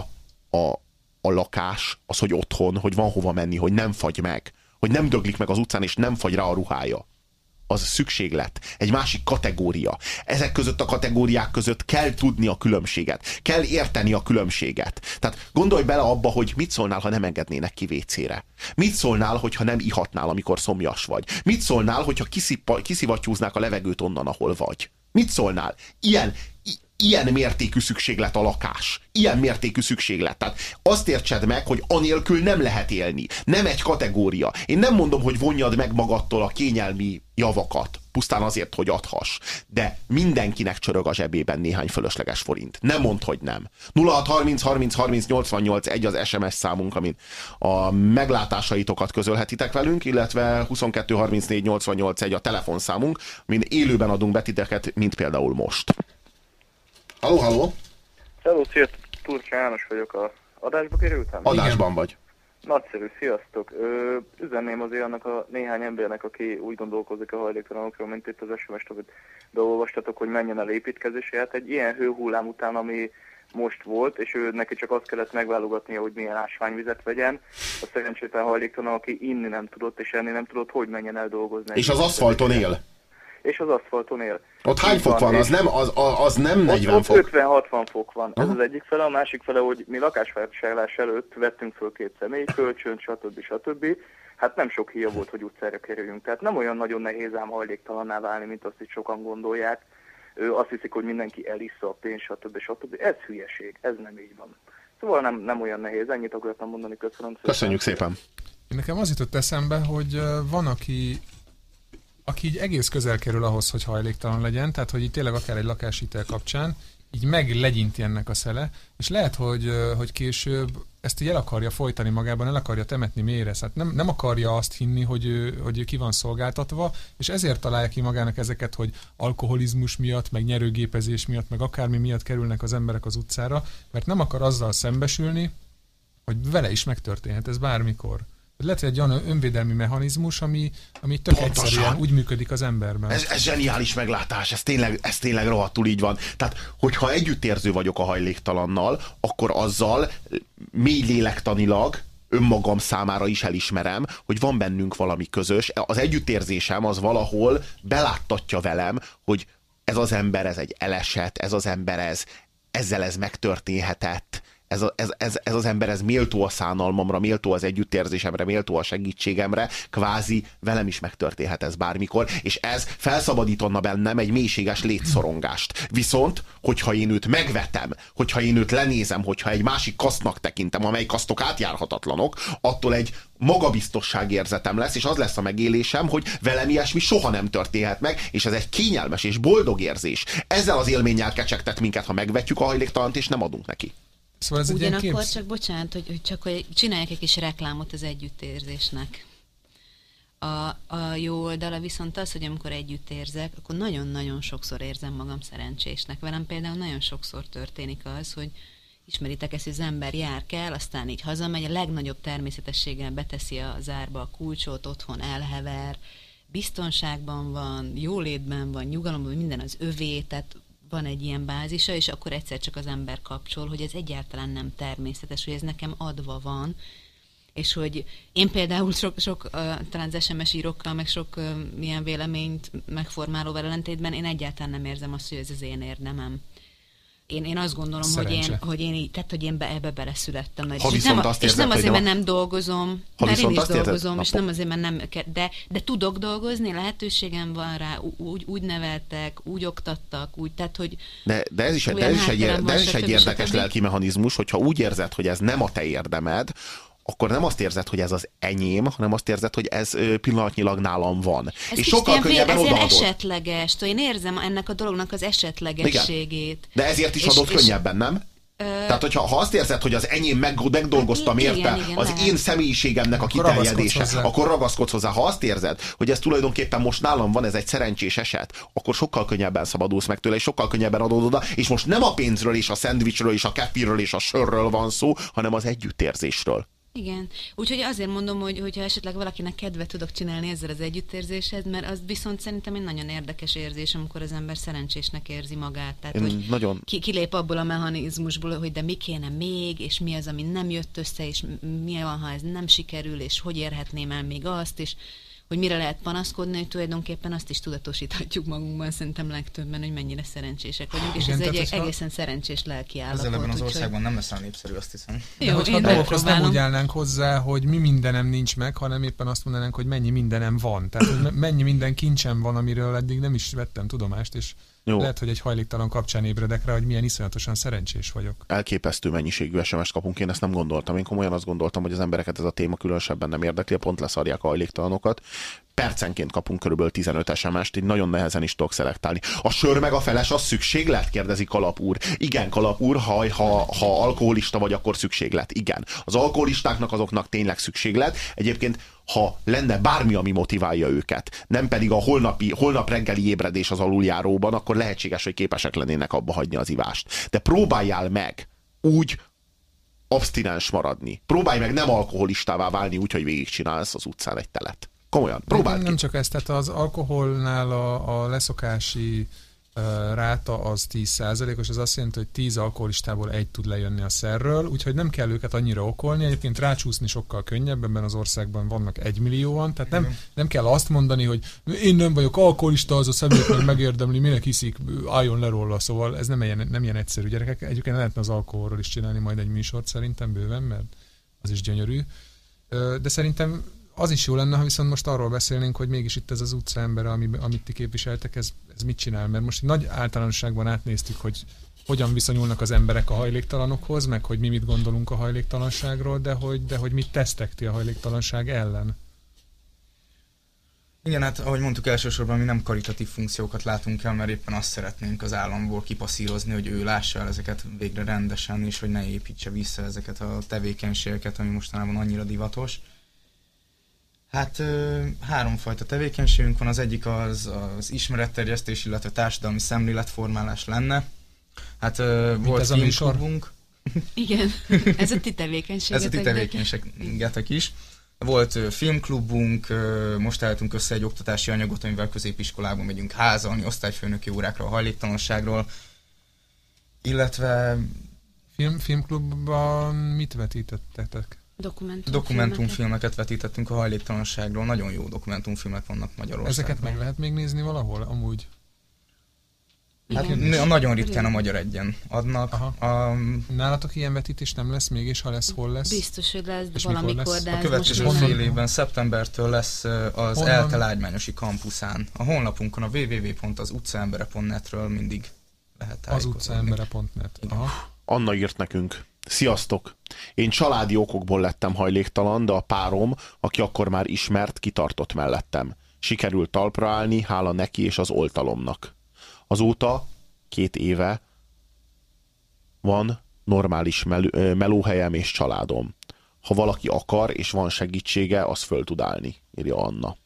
a, a lakás az, hogy otthon, hogy van hova menni, hogy nem fagy meg, hogy nem döglik meg az utcán, és nem fagy rá a ruhája az szükséglet, egy másik kategória. Ezek között a kategóriák között kell tudni a különbséget, kell érteni a különbséget. Tehát gondolj bele abba, hogy mit szólnál, ha nem engednének ki vécére. Mit szólnál, hogyha nem ihatnál, amikor szomjas vagy. Mit szólnál, hogyha kiszivattyúznák a levegőt onnan, ahol vagy. Mit szólnál? Ilyen, ilyen mértékű szükséglet a lakás. Ilyen mértékű szükséglet. Tehát azt értsed meg, hogy anélkül nem lehet élni. Nem egy kategória. Én nem mondom, hogy vonjad meg magadtól a kényelmi javakat, pusztán azért, hogy adhass. De mindenkinek csörög a zsebében néhány fölösleges forint. Nem mond, hogy nem. 0630 30 30 88 egy az SMS számunk, amin a meglátásaitokat közölhetitek velünk, illetve 22 34 88 egy a telefonszámunk, min élőben adunk betiteket, mint például most. Halló, halló! Hello, szia, Turcsa János vagyok a adásba kerültem? Adásban Igen. vagy. Nagyszerű, sziasztok! Ö, üzenném azért annak a néhány embernek, aki úgy gondolkozik a hajléktalanokról, mint itt az SMS-t, amit beolvastatok, hogy menjen el építkezésre. Hát egy ilyen hőhullám után, ami most volt, és ő neki csak azt kellett megválogatnia, hogy milyen ásványvizet vegyen. A szerencsétlen hajléktalan, aki inni nem tudott, és enni nem tudott, hogy menjen el dolgozni. És az aszfalton él? És az aszfalton él. Ott hány fok van? Az nem, az, az nem 40 ott, fok? Ott 50-60 fok van. Aha. Ez az egyik fele. A másik fele, hogy mi lakásvásárlás előtt vettünk föl két személy, kölcsön, stb. stb. hát nem sok híja volt, hogy utcára kerüljünk. Tehát nem olyan nagyon nehéz ám hajléktalanná válni, mint azt itt sokan gondolják. Ő azt hiszik, hogy mindenki elissza a pénzt, stb. stb. Ez hülyeség, ez nem így van. Szóval nem, nem olyan nehéz, ennyit akartam mondani, köszönöm szépen. Köszönjük szépen. Nekem az jutott eszembe, hogy van, aki aki így egész közel kerül ahhoz, hogy hajléktalan legyen, tehát hogy így tényleg akár egy lakáshitel kapcsán, így meglegyinti ennek a szele, és lehet, hogy, hogy később ezt így el akarja folytani magában, el akarja temetni mélyre, szóval nem, nem akarja azt hinni, hogy ő, hogy ő ki van szolgáltatva, és ezért találja ki magának ezeket, hogy alkoholizmus miatt, meg nyerőgépezés miatt, meg akármi miatt kerülnek az emberek az utcára, mert nem akar azzal szembesülni, hogy vele is megtörténhet ez bármikor. Lehet, hogy egy olyan önvédelmi mechanizmus, ami, ami tök Pontosan. egyszerűen úgy működik az emberben. Ez, ez zseniális meglátás, ez tényleg, ez tényleg rohadtul így van. Tehát, hogyha együttérző vagyok a hajléktalannal, akkor azzal mély lélektanilag önmagam számára is elismerem, hogy van bennünk valami közös. Az együttérzésem az valahol beláttatja velem, hogy ez az ember, ez egy elesett, ez az ember, ez, ezzel ez megtörténhetett, ez, ez, ez, ez az ember, ez méltó a szánalmamra, méltó az együttérzésemre, méltó a segítségemre, kvázi velem is megtörténhet ez bármikor, és ez felszabadítana bennem egy mélységes létszorongást. Viszont, hogyha én őt megvetem, hogyha én őt lenézem, hogyha egy másik kasztnak tekintem, amely kasztok átjárhatatlanok, attól egy magabiztosságérzetem lesz, és az lesz a megélésem, hogy velem ilyesmi soha nem történhet meg, és ez egy kényelmes és boldog érzés. Ezzel az élménnyel kecsegtet minket, ha megvetjük a hajléktalant, és nem adunk neki. Szóval ez Ugyanakkor egy képz... csak, bocsánat, hogy, hogy csak hogy csinálják egy kis reklámot az együttérzésnek. A, a jó oldala viszont az, hogy amikor együtt érzek, akkor nagyon-nagyon sokszor érzem magam szerencsésnek. Velem például nagyon sokszor történik az, hogy ismeritek ezt, hogy az ember jár kell, aztán így hazamegy, a legnagyobb természetességgel beteszi a zárba a kulcsot, otthon elhever, biztonságban van, jólétben van, nyugalomban, minden az övé, tehát van egy ilyen bázisa, és akkor egyszer csak az ember kapcsol, hogy ez egyáltalán nem természetes, hogy ez nekem adva van, és hogy én például sok, sok talán az SMS írókkal, meg sok milyen véleményt megformálóval ellentétben én egyáltalán nem érzem azt, hogy ez az én érdemem én, én azt gondolom, hogy én, hogy én így, tehát, hogy én be, ebbe beleszülettem. Ha és nem, azt érzed, és nem azért, mert nem dolgozom, ha mert én is dolgozom, és nem azért, mert nem, de, de tudok dolgozni, lehetőségem van rá, úgy, úgy neveltek, úgy oktattak, úgy, tehát, hogy De, de ez is, de ez is egy, de ez is egy érdekes lelki mechanizmus, hogyha úgy érzed, hogy ez nem a te érdemed, akkor nem azt érzed, hogy ez az enyém, hanem azt érzed, hogy ez pillanatnyilag nálam van. Ez és sokkal könnyebben ez odaadod. esetleges, én érzem ennek a dolognak az esetlegességét. Igen. De ezért is adott és, könnyebben, nem? Tehát, hogyha ha azt érzed, hogy az enyém meg, megdolgoztam érte, igen, igen, az lehet. én személyiségemnek a kiterjedése, akkor ragaszkodsz hozzá. Ha azt érzed, hogy ez tulajdonképpen most nálam van, ez egy szerencsés eset, akkor sokkal könnyebben szabadulsz meg tőle, és sokkal könnyebben adod oda, és most nem a pénzről, és a szendvicsről, és a kefirről, és a sörről van szó, hanem az együttérzésről. Igen. Úgyhogy azért mondom, hogy hogyha esetleg valakinek kedvet tudok csinálni ezzel az együttérzésed, mert az viszont szerintem egy nagyon érdekes érzés, amikor az ember szerencsésnek érzi magát. Tehát, Én hogy nagyon... ki, kilép abból a mechanizmusból, hogy de mi kéne még, és mi az, ami nem jött össze, és mi van, ha ez nem sikerül, és hogy érhetném el még azt, és hogy mire lehet panaszkodni, hogy tulajdonképpen azt is tudatosíthatjuk magunkban, szerintem legtöbben, hogy mennyire szerencsések vagyunk, és Igen, ez egy egészen szerencsés lelki állapot. Ezzel ebben az országban úgy, nem lesz népszerű, azt hiszem. Jó, De én a dolgokhoz nem úgy állnánk hozzá, hogy mi mindenem nincs meg, hanem éppen azt mondanánk, hogy mennyi mindenem van. Tehát, hogy mennyi minden kincsem van, amiről eddig nem is vettem tudomást, és jó. Lehet, hogy egy hajléktalan kapcsán ébredek rá, hogy milyen iszonyatosan szerencsés vagyok. Elképesztő mennyiségű sms kapunk, én ezt nem gondoltam. Én komolyan azt gondoltam, hogy az embereket ez a téma különösebben nem érdekli, pont leszarják a hajléktalanokat. Percenként kapunk körülbelül 15 SMS-t, így nagyon nehezen is tudok szelektálni. A sör meg a feles az szükséglet? kérdezi Kalap úr. Igen, Kalap úr, ha, ha, ha alkoholista vagy, akkor szükséglet. Igen. Az alkoholistáknak azoknak tényleg szükséglet. Egyébként ha lenne bármi, ami motiválja őket, nem pedig a holnapi, holnap reggeli ébredés az aluljáróban, akkor lehetséges, hogy képesek lennének abba hagyni az ivást. De próbáljál meg úgy abstinens maradni. Próbálj meg nem alkoholistává válni úgy, hogy végigcsinálsz az utcán egy telet. Komolyan, próbálj Nem, nem csak ez, tehát az alkoholnál a, a leszokási ráta az 10%-os, az azt jelenti, hogy 10 alkoholistából egy tud lejönni a szerről, úgyhogy nem kell őket annyira okolni, egyébként rácsúszni sokkal könnyebb, ebben az országban vannak egy millióan, tehát nem, nem kell azt mondani, hogy én nem vagyok alkoholista, az a személyt meg megérdemli, minek hiszik, álljon le róla, szóval ez nem ilyen, nem ilyen egyszerű gyerekek. Egyébként lehetne az alkoholról is csinálni majd egy műsort szerintem bőven, mert az is gyönyörű. De szerintem az is jó lenne, ha viszont most arról beszélnénk, hogy mégis itt ez az utca ember, ami, amit ti képviseltek, ez, ez mit csinál. Mert most nagy általánosságban átnéztük, hogy hogyan viszonyulnak az emberek a hajléktalanokhoz, meg hogy mi mit gondolunk a hajléktalanságról, de hogy, de hogy mit tesztek ti a hajléktalanság ellen. Igen, hát ahogy mondtuk elsősorban, mi nem karitatív funkciókat látunk el, mert éppen azt szeretnénk az államból kipasszírozni, hogy ő lássa el ezeket végre rendesen, és hogy ne építse vissza ezeket a tevékenységeket, ami mostanában annyira divatos. Hát háromfajta tevékenységünk van, az egyik az, az ismeretterjesztés, illetve társadalmi szemléletformálás lenne. Hát ö, volt ez a műsor? Igen, ez a ti tevékenységetek. Ez a ti tevékenységetek is. Volt filmklubunk, most álltunk össze egy oktatási anyagot, amivel középiskolában megyünk házalni, osztályfőnöki órákra a hajléktalanságról, illetve Film, filmklubban mit vetítettetek? Dokumentum dokumentumfilmeket vetítettünk a hajléktalanságról, nagyon jó dokumentumfilmek vannak Magyarországon. Ezeket meg lehet még nézni valahol, amúgy? Hát n- nagyon ritkán a Magyar Egyen adnak. Aha. A, Nálatok ilyen vetítés nem lesz még, és ha lesz, hol lesz? Biztos, hogy lesz És mikor valamikor, lesz? de a ez következő fél évben, szeptembertől lesz az Honnan? ELTE lágymányosi kampuszán. A honlapunkon a www.azutcaembere.net-ről mindig lehet Az utcaembere.net. Anna írt nekünk. Sziasztok! Én családi okokból lettem hajléktalan, de a párom, aki akkor már ismert, kitartott mellettem. Sikerült talpra állni, hála neki és az oltalomnak. Azóta két éve van normális mel- melóhelyem és családom. Ha valaki akar és van segítsége, az föl tud állni, írja Anna.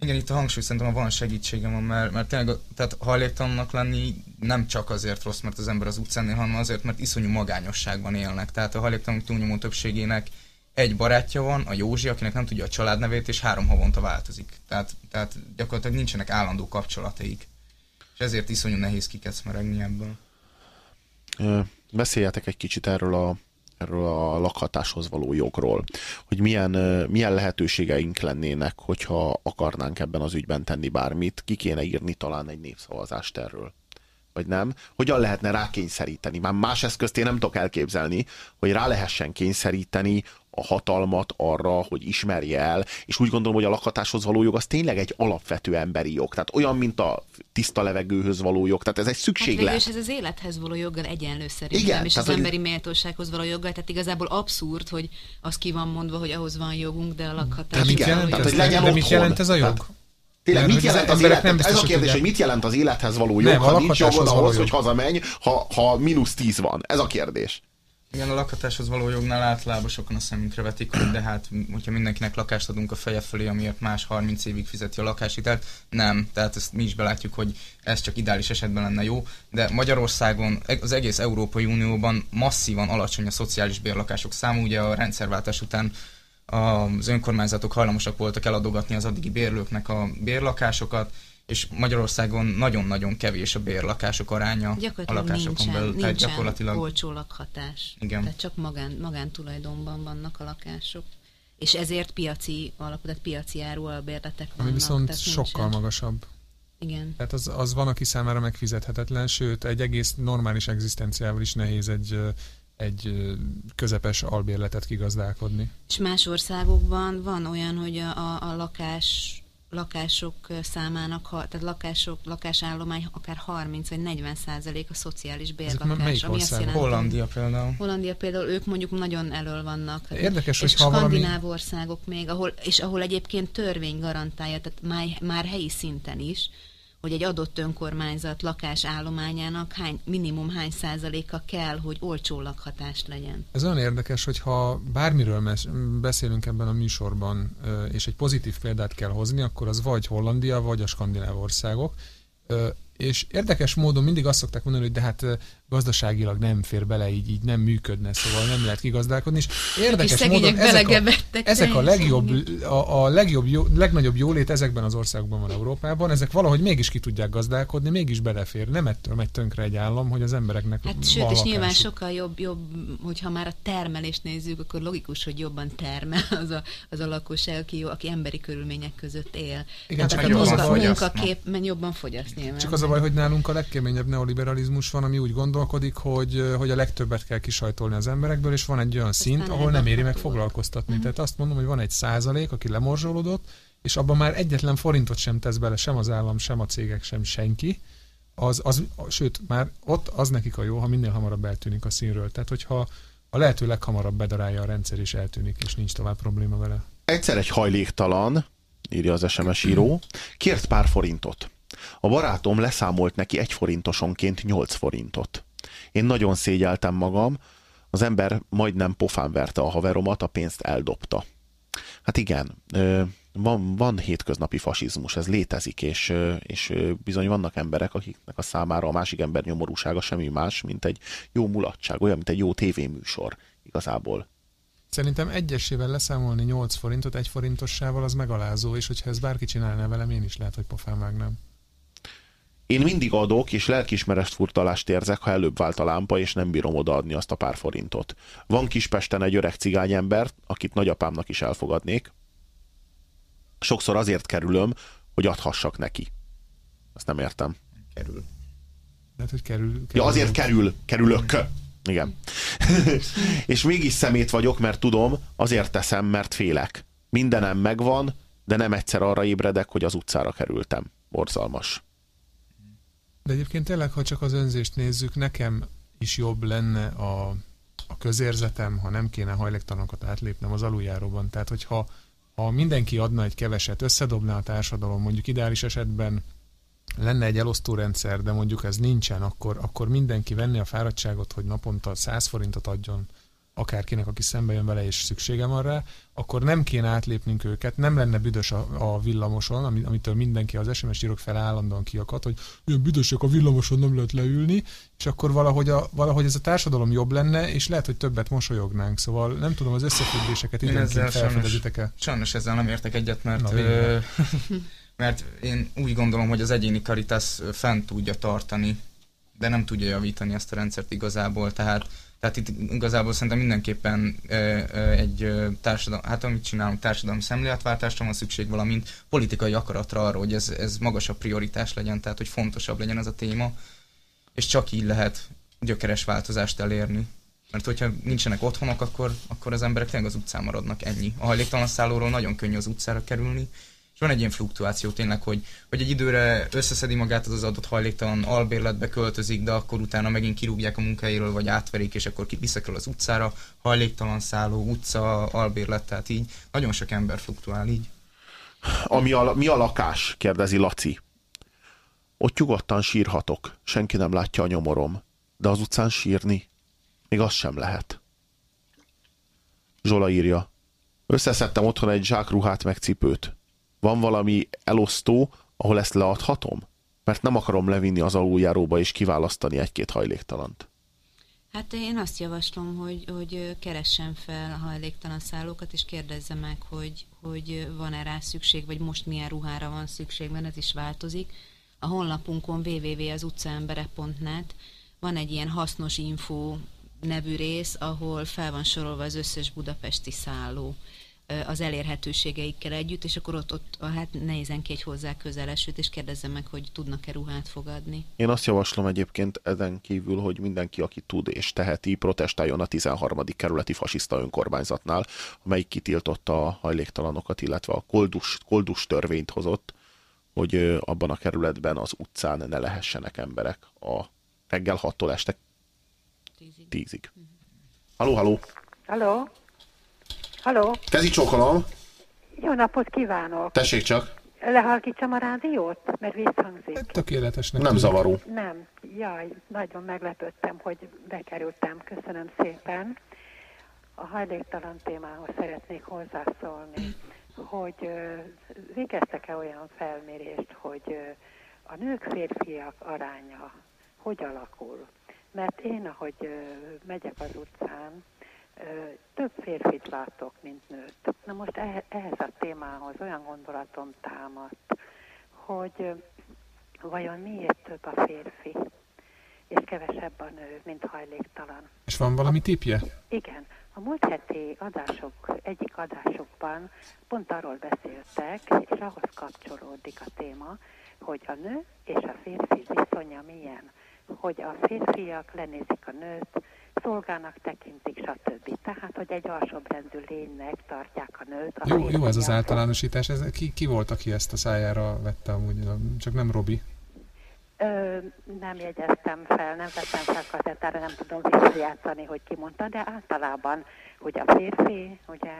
Igen, itt a hangsúly szerintem van segítségem mert, mert tényleg tehát hajléktalannak lenni nem csak azért rossz, mert az ember az utcán él, hanem azért, mert iszonyú magányosságban élnek. Tehát a hajléktalanok túlnyomó többségének egy barátja van, a Józsi, akinek nem tudja a családnevét, és három havonta változik. Tehát, tehát gyakorlatilag nincsenek állandó kapcsolataik. És ezért iszonyú nehéz kikecmeregni ebből. Beszéljetek egy kicsit erről a, erről a lakhatáshoz való jogról, hogy milyen, milyen lehetőségeink lennének, hogyha akarnánk ebben az ügyben tenni bármit, ki kéne írni talán egy népszavazást erről. Vagy nem? Hogyan lehetne rá kényszeríteni? Már más eszközt én nem tudok elképzelni, hogy rá lehessen kényszeríteni a hatalmat arra, hogy ismerje el, és úgy gondolom, hogy a lakhatáshoz való jog az tényleg egy alapvető emberi jog. Tehát olyan, mint a tiszta levegőhöz való jog. Tehát ez egy Hát szükséglet. végül is ez az élethez való joggal egyenlő szerintem, Igen, és tehát, az hogy- emberi méltósághoz való joggal, tehát igazából abszurd, hogy az ki van mondva, hogy ahhoz van jogunk, de a De lakhatás mit igen, jelent, tehát, ez, hogy legyen de mit jelent ez a jog? Tehát- Tényleg, Mert mit az jelent az emberek élet? nem Ez a kérdés, hogy mit jelent az élethez való jog, Nem, a ha nincs lakhatáshoz jogod való ahhoz, jog. hogy hazamenj, ha, ha mínusz tíz van. Ez a kérdés. Igen, a lakhatáshoz való jognál általában sokan a szemünkre vetik, de hát, hogyha mindenkinek lakást adunk a feje fölé, amiért más 30 évig fizeti a lakáshitelt, nem. Tehát ezt mi is belátjuk, hogy ez csak ideális esetben lenne jó, de Magyarországon, az egész Európai Unióban masszívan alacsony a szociális bérlakások száma, ugye a rendszerváltás után az önkormányzatok hajlamosak voltak eladogatni az addigi bérlőknek a bérlakásokat, és Magyarországon nagyon-nagyon kevés a bérlakások aránya a lakásokon nincsen, belül. Tehát gyakorlatilag olcsó lakhatás. Igen. Tehát csak magán, magántulajdonban vannak a lakások. És ezért piaci alapú, tehát piaci áru a bérletek vannak. Ami viszont tehát sokkal nincsen. magasabb. Igen. Tehát az, az van, aki számára megfizethetetlen, sőt, egy egész normális egzisztenciával is nehéz egy, egy közepes albérletet kigazdálkodni. És más országokban van olyan, hogy a, a, a lakás lakások számának, tehát lakások, lakásállomány akár 30 vagy 40 százalék a szociális bérlakás. melyik ami azt jelenti, Hollandia például. Hollandia például, ők mondjuk nagyon elől vannak. Érdekes, és hogy ha valami- skandináv országok még, ahol, és ahol egyébként törvény garantálja, tehát már, már helyi szinten is, hogy egy adott önkormányzat lakásállományának hány, minimum hány százaléka kell, hogy olcsó lakhatást legyen. Ez olyan érdekes, hogy ha bármiről mes- beszélünk ebben a műsorban, és egy pozitív példát kell hozni, akkor az vagy Hollandia, vagy a skandináv országok. És érdekes módon mindig azt szokták mondani, hogy de hát gazdaságilag nem fér bele, így, így nem működne, szóval nem lehet kigazdálkodni. És érdekes módon ezek a, ezek a legjobb, a, a legjobb, jó, legnagyobb jólét ezekben az országokban van Európában, ezek valahogy mégis ki tudják gazdálkodni, mégis belefér. Nem ettől megy tönkre egy állam, hogy az embereknek Hát sőt, és nyilván lakásuk. sokkal jobb, jobb, hogyha már a termelést nézzük, akkor logikus, hogy jobban termel az a, az a lakosság, aki, jó, aki emberi körülmények között él. Igen, Tehát csak a jobban munka, fogyaszt, munkakép, jobban fogyaszt nyilván. Csak az a baj, hogy nálunk a legkeményebb neoliberalizmus van, ami úgy gondol, gondolkodik, hogy, hogy a legtöbbet kell kisajtolni az emberekből, és van egy olyan szint, ahol nem éri meg foglalkoztatni. Mm. Tehát azt mondom, hogy van egy százalék, aki lemorzsolódott, és abban már egyetlen forintot sem tesz bele, sem az állam, sem a cégek, sem senki, az, az, sőt, már ott az nekik a jó, ha minél hamarabb eltűnik a színről. Tehát, hogyha a lehető leghamarabb bedarálja a rendszer, és eltűnik, és nincs tovább probléma vele. Egyszer egy hajléktalan, írja az SMS író, kért pár forintot. A barátom leszámolt neki egy forintosonként 8 forintot. Én nagyon szégyeltem magam, az ember majdnem pofán verte a haveromat, a pénzt eldobta. Hát igen, van, van hétköznapi fasizmus, ez létezik, és, és bizony vannak emberek, akiknek a számára a másik ember nyomorúsága semmi más, mint egy jó mulatság, olyan, mint egy jó tévéműsor igazából. Szerintem egyesével leszámolni 8 forintot egy forintossával az megalázó, és hogyha ez bárki csinálná velem, én is lehet, hogy pofán vágnám. Én mindig adok, és lelkismeres furtalást érzek, ha előbb vált a lámpa, és nem bírom odaadni azt a pár forintot. Van Kispesten egy öreg cigányember, akit nagyapámnak is elfogadnék, sokszor azért kerülöm, hogy adhassak neki. Azt nem értem. Kerül. Lehet, hogy kerül. kerül. Ja, azért kerül, kerülök. Igen. és mégis szemét vagyok, mert tudom, azért teszem, mert félek. Mindenem megvan, de nem egyszer arra ébredek, hogy az utcára kerültem. Borzalmas. De egyébként tényleg, ha csak az önzést nézzük, nekem is jobb lenne a, a közérzetem, ha nem kéne hajléktalanokat átlépnem az aluljáróban. Tehát, hogyha ha mindenki adna egy keveset, összedobná a társadalom, mondjuk ideális esetben lenne egy elosztórendszer, de mondjuk ez nincsen, akkor, akkor mindenki venni a fáradtságot, hogy naponta 100 forintot adjon akárkinek, aki szembe jön vele, és szüksége van rá, akkor nem kéne átlépnünk őket, nem lenne büdös a, a villamoson, amitől mindenki az SMS írok fel állandóan kiakad, hogy ilyen büdösök a villamoson nem lehet leülni, és akkor valahogy, a, valahogy ez a társadalom jobb lenne, és lehet, hogy többet mosolyognánk. Szóval nem tudom, az összefüggéseket időnként felfedezitek-e? Sajnos ezzel nem értek egyet, mert Na, ö, mert én úgy gondolom, hogy az egyéni karitas fent tudja tartani, de nem tudja javítani ezt a rendszert igazából, tehát tehát itt igazából szerintem mindenképpen ö, ö, egy társadalom, hát amit csinálunk, társadalmi szemléletváltásra van szükség, valamint politikai akaratra arra, hogy ez, ez magasabb prioritás legyen, tehát hogy fontosabb legyen ez a téma, és csak így lehet gyökeres változást elérni. Mert hogyha nincsenek otthonok, akkor, akkor az emberek tényleg az utcán maradnak, ennyi. A hajléktalan szállóról nagyon könnyű az utcára kerülni, és van egy ilyen fluktuáció tényleg, hogy, hogy egy időre összeszedi magát az az adott hajléktalan albérletbe költözik, de akkor utána megint kirúgják a munkáiról, vagy átverik, és akkor visszakerül az utcára, hajléktalan szálló, utca, albérlet, tehát így nagyon sok ember fluktuál így. Ami a, mi a lakás? kérdezi Laci. Ott nyugodtan sírhatok, senki nem látja a nyomorom, de az utcán sírni, még az sem lehet. Zsola írja. Összeszedtem otthon egy zsákruhát meg cipőt. Van valami elosztó, ahol ezt leadhatom? Mert nem akarom levinni az aluljáróba és kiválasztani egy-két hajléktalant. Hát én azt javaslom, hogy, hogy keressen fel a hajléktalan szállókat, és kérdezze meg, hogy, hogy van-e rá szükség, vagy most milyen ruhára van szükség, mert ez is változik. A honlapunkon www.azutcaembere.net van egy ilyen hasznos info nevű rész, ahol fel van sorolva az összes budapesti szálló az elérhetőségeikkel együtt, és akkor ott, ott hát nehézen ki egy hozzá közelesőt, és kérdezzem meg, hogy tudnak-e ruhát fogadni. Én azt javaslom egyébként ezen kívül, hogy mindenki, aki tud és teheti, protestáljon a 13. kerületi fasiszta önkormányzatnál, amelyik kitiltotta a hajléktalanokat, illetve a koldus, koldus törvényt hozott, hogy abban a kerületben az utcán ne lehessenek emberek a reggel 6-tól este 10-ig. Mhm. Halló, halló! Halló! Halló? Kezi csókolom. Jó napot kívánok. Tessék csak. Lehalkítsam a rádiót, mert visszhangzik. Tökéletesnek. Nem zavaró. Nem. Jaj, nagyon meglepődtem, hogy bekerültem. Köszönöm szépen. A hajléktalan témához szeretnék hozzászólni, hogy végeztek-e olyan felmérést, hogy a nők férfiak aránya hogy alakul? Mert én, ahogy megyek az utcán, több férfit látok, mint nőt. Na most ehhez a témához olyan gondolatom támadt, hogy vajon miért több a férfi? és kevesebb a nő, mint hajléktalan. És van valami tipje? Igen. A múlt heti adások, egyik adásokban pont arról beszéltek, és ahhoz kapcsolódik a téma, hogy a nő és a férfi viszonya milyen, hogy a férfiak lenézik a nőt, szolgának tekintik, stb. Tehát, hogy egy alsóbrendű lénynek tartják a nőt. A jó, jó ez az általánosítás. Ez, ki, ki volt, aki ezt a szájára vette amúgy? Csak nem Robi. Ö, nem jegyeztem fel, nem vettem fel kazettára, nem tudom visszajátszani, hogy ki mondta, de általában, hogy a férfi, ugye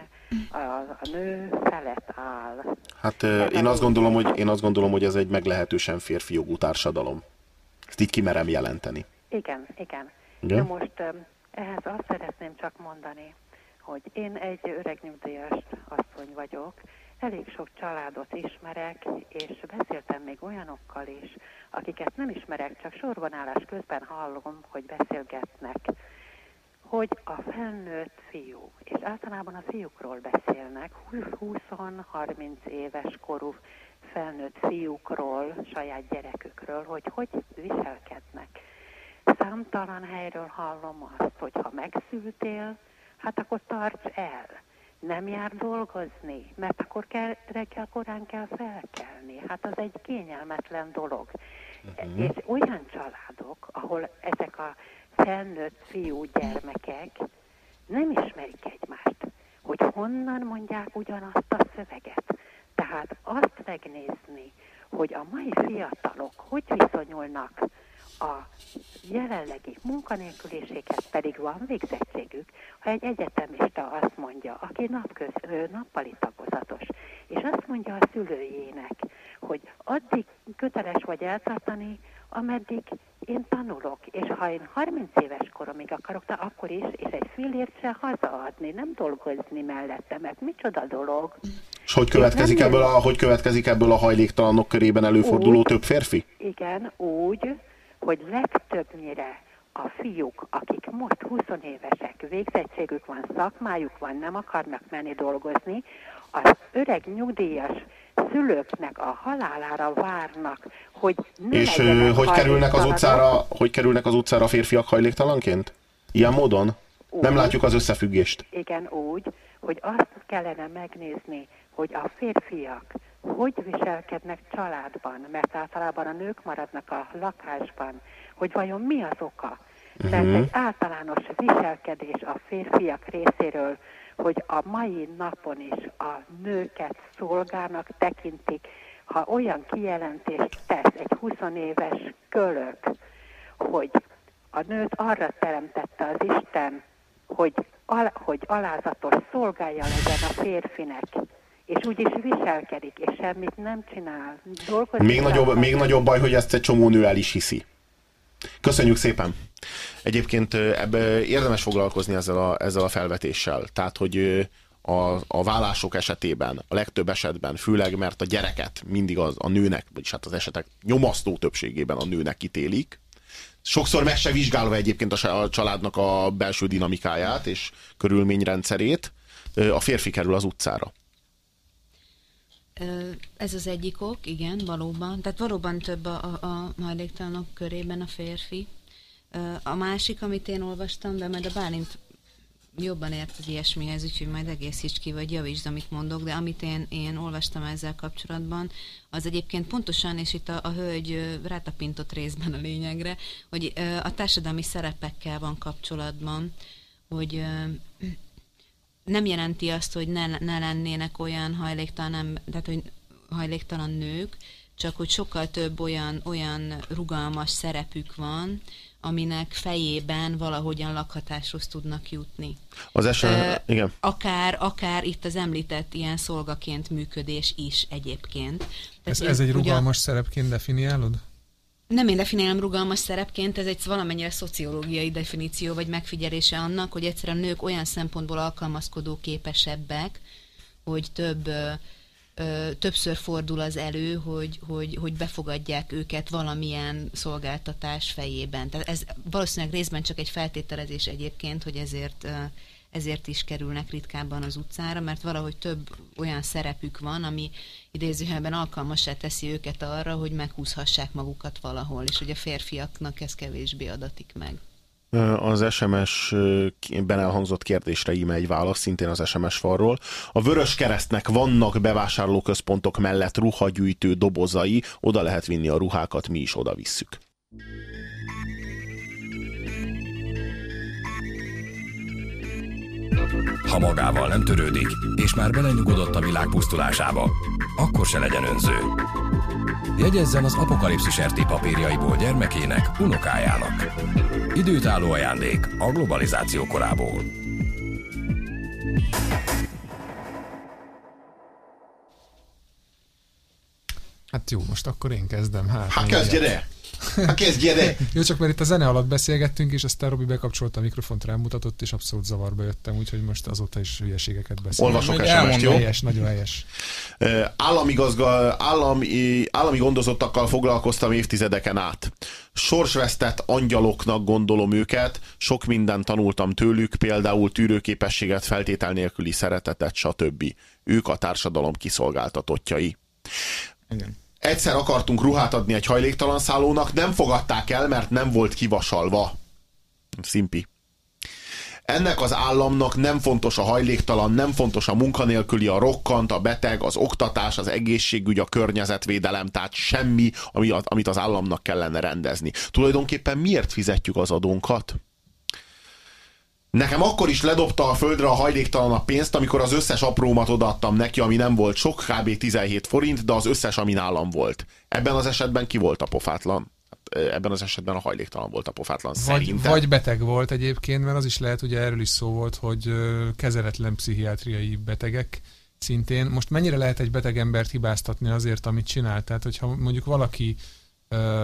a, a nő felett áll. Hát ez én azt, gondolom, hogy, én azt gondolom, hogy ez egy meglehetősen férfi jogú társadalom. Ezt így kimerem jelenteni. Igen, igen. Igen? De most ehhez azt szeretném csak mondani, hogy én egy öreg nyugdíjas asszony vagyok, elég sok családot ismerek, és beszéltem még olyanokkal is, akiket nem ismerek, csak sorbanállás közben hallom, hogy beszélgetnek, hogy a felnőtt fiú, és általában a fiúkról beszélnek, 20-30 éves korú felnőtt fiúkról, saját gyerekükről, hogy hogy viselkednek. Számtalan helyről hallom azt, hogy ha megszültél, hát akkor tarts el nem jár dolgozni, mert akkor kell, reggel korán kell felkelni. Hát az egy kényelmetlen dolog. Uh-huh. És olyan családok, ahol ezek a felnőtt fiú gyermekek nem ismerik egymást, hogy honnan mondják ugyanazt a szöveget. Tehát azt megnézni, hogy a mai fiatalok hogy viszonyulnak a jelenlegi munkanélküliséghez pedig van végzettségük, ha egy egyetemista azt mondja, aki napköz, nappali tagozatos, és azt mondja a szülőjének, hogy addig köteles vagy eltartani, ameddig én tanulok, és ha én 30 éves koromig akarok, de akkor is, és egy fillért se hazaadni, nem dolgozni mellette, mert micsoda dolog. És hogy következik, ebből a, hogy következik ebből a hajléktalanok körében előforduló úgy, több férfi? Igen, úgy, hogy legtöbbnyire a fiúk, akik most 20 évesek, végzettségük van, szakmájuk van, nem akarnak menni dolgozni, az öreg nyugdíjas szülőknek a halálára várnak, hogy ne És hogy kerülnek az utcára, hogy kerülnek az utcára a férfiak hajléktalanként? Ilyen módon? Úgy, nem látjuk az összefüggést. Igen, úgy, hogy azt kellene megnézni, hogy a férfiak hogy viselkednek családban, mert általában a nők maradnak a lakásban, hogy vajon mi az oka. Uh-huh. Tehát egy általános viselkedés a férfiak részéről, hogy a mai napon is a nőket szolgának tekintik, ha olyan kijelentést tesz egy 20 éves kölök, hogy a nőt arra teremtette az Isten, hogy, al, hogy alázatos szolgája legyen a férfinek, és úgy is viselkedik, és semmit nem csinál. Dolgozik még nagyobb, még nagyobb baj, hogy ezt egy csomó nő el is hiszi. Köszönjük szépen! Egyébként ebbe érdemes foglalkozni ezzel a, ezzel a felvetéssel. Tehát, hogy a, a vállások esetében, a legtöbb esetben, főleg mert a gyereket mindig az, a nőnek, vagyis hát az esetek nyomasztó többségében a nőnek ítélik, sokszor meg se vizsgálva egyébként a családnak a belső dinamikáját és körülményrendszerét, a férfi kerül az utcára. Ez az egyik ok, igen, valóban. Tehát valóban több a, a, a hajléktalanok körében a férfi. A másik, amit én olvastam, de majd a Bálint jobban ért az ilyesmihez, úgyhogy majd egészíts ki, vagy javítsd, amit mondok, de amit én, én olvastam ezzel kapcsolatban, az egyébként pontosan, és itt a, a hölgy rátapintott részben a lényegre, hogy a társadalmi szerepekkel van kapcsolatban, hogy nem jelenti azt, hogy ne, ne lennének olyan hajléktalan, tehát hogy hajléktalan nők, csak hogy sokkal több olyan, olyan rugalmas szerepük van, aminek fejében valahogyan lakhatáshoz tudnak jutni. Az eset, uh, igen. Akár, akár itt az említett ilyen szolgaként működés is egyébként. Tehát ez, ez egy rugalmas ugyan... szerepként definiálod? Nem én definiálom rugalmas szerepként, ez egy valamennyire szociológiai definíció vagy megfigyelése annak, hogy egyszerűen nők olyan szempontból alkalmazkodó képesebbek, hogy több ö, többször fordul az elő, hogy, hogy, hogy befogadják őket valamilyen szolgáltatás fejében. Tehát ez valószínűleg részben csak egy feltételezés egyébként, hogy ezért ö, ezért is kerülnek ritkábban az utcára, mert valahogy több olyan szerepük van, ami idézőjelben alkalmasá teszi őket arra, hogy meghúzhassák magukat valahol, és hogy a férfiaknak ez kevésbé adatik meg. Az SMS-ben elhangzott kérdésre íme egy válasz, szintén az SMS falról. A Vörös Keresztnek vannak bevásárlóközpontok mellett ruhagyűjtő dobozai, oda lehet vinni a ruhákat, mi is oda visszük. Ha magával nem törődik, és már belenyugodott a világ pusztulásába, akkor se legyen önző. Jegyezzen az apokalipszis RT papírjaiból gyermekének, unokájának. Időtálló ajándék a globalizáció korából. Hát jó, most akkor én kezdem. Hát, hát kezdje de! Kezdje de! Jó, csak mert itt a zene alatt beszélgettünk, és aztán Robi bekapcsolta a mikrofont, rámutatott, és abszolút zavarba jöttem, úgyhogy most azóta is hülyeségeket beszélek. Olvasok sms jó? Helyes, nagyon helyes. Állami, gazga, állami, állami gondozottakkal foglalkoztam évtizedeken át. Sorsvesztett angyaloknak gondolom őket, sok mindent tanultam tőlük, például tűrőképességet, feltétel nélküli szeretetet, stb. Ők a társadalom kiszolgáltatottjai. Igen. Egyszer akartunk ruhát adni egy hajléktalan szállónak, nem fogadták el, mert nem volt kivasalva. Szimpi. Ennek az államnak nem fontos a hajléktalan, nem fontos a munkanélküli, a rokkant, a beteg, az oktatás, az egészségügy, a környezetvédelem, tehát semmi, amit az államnak kellene rendezni. Tulajdonképpen miért fizetjük az adónkat? Nekem akkor is ledobta a földre a hajléktalan a pénzt, amikor az összes aprómat odaadtam neki, ami nem volt sok, kb. 17 forint, de az összes, ami nálam volt. Ebben az esetben ki volt a pofátlan? Hát, ebben az esetben a hajléktalan volt a pofátlan, vagy, szerintem. Vagy beteg volt egyébként, mert az is lehet, ugye erről is szó volt, hogy kezeletlen pszichiátriai betegek szintén. Most mennyire lehet egy beteg embert hibáztatni azért, amit csinál? Tehát, hogyha mondjuk valaki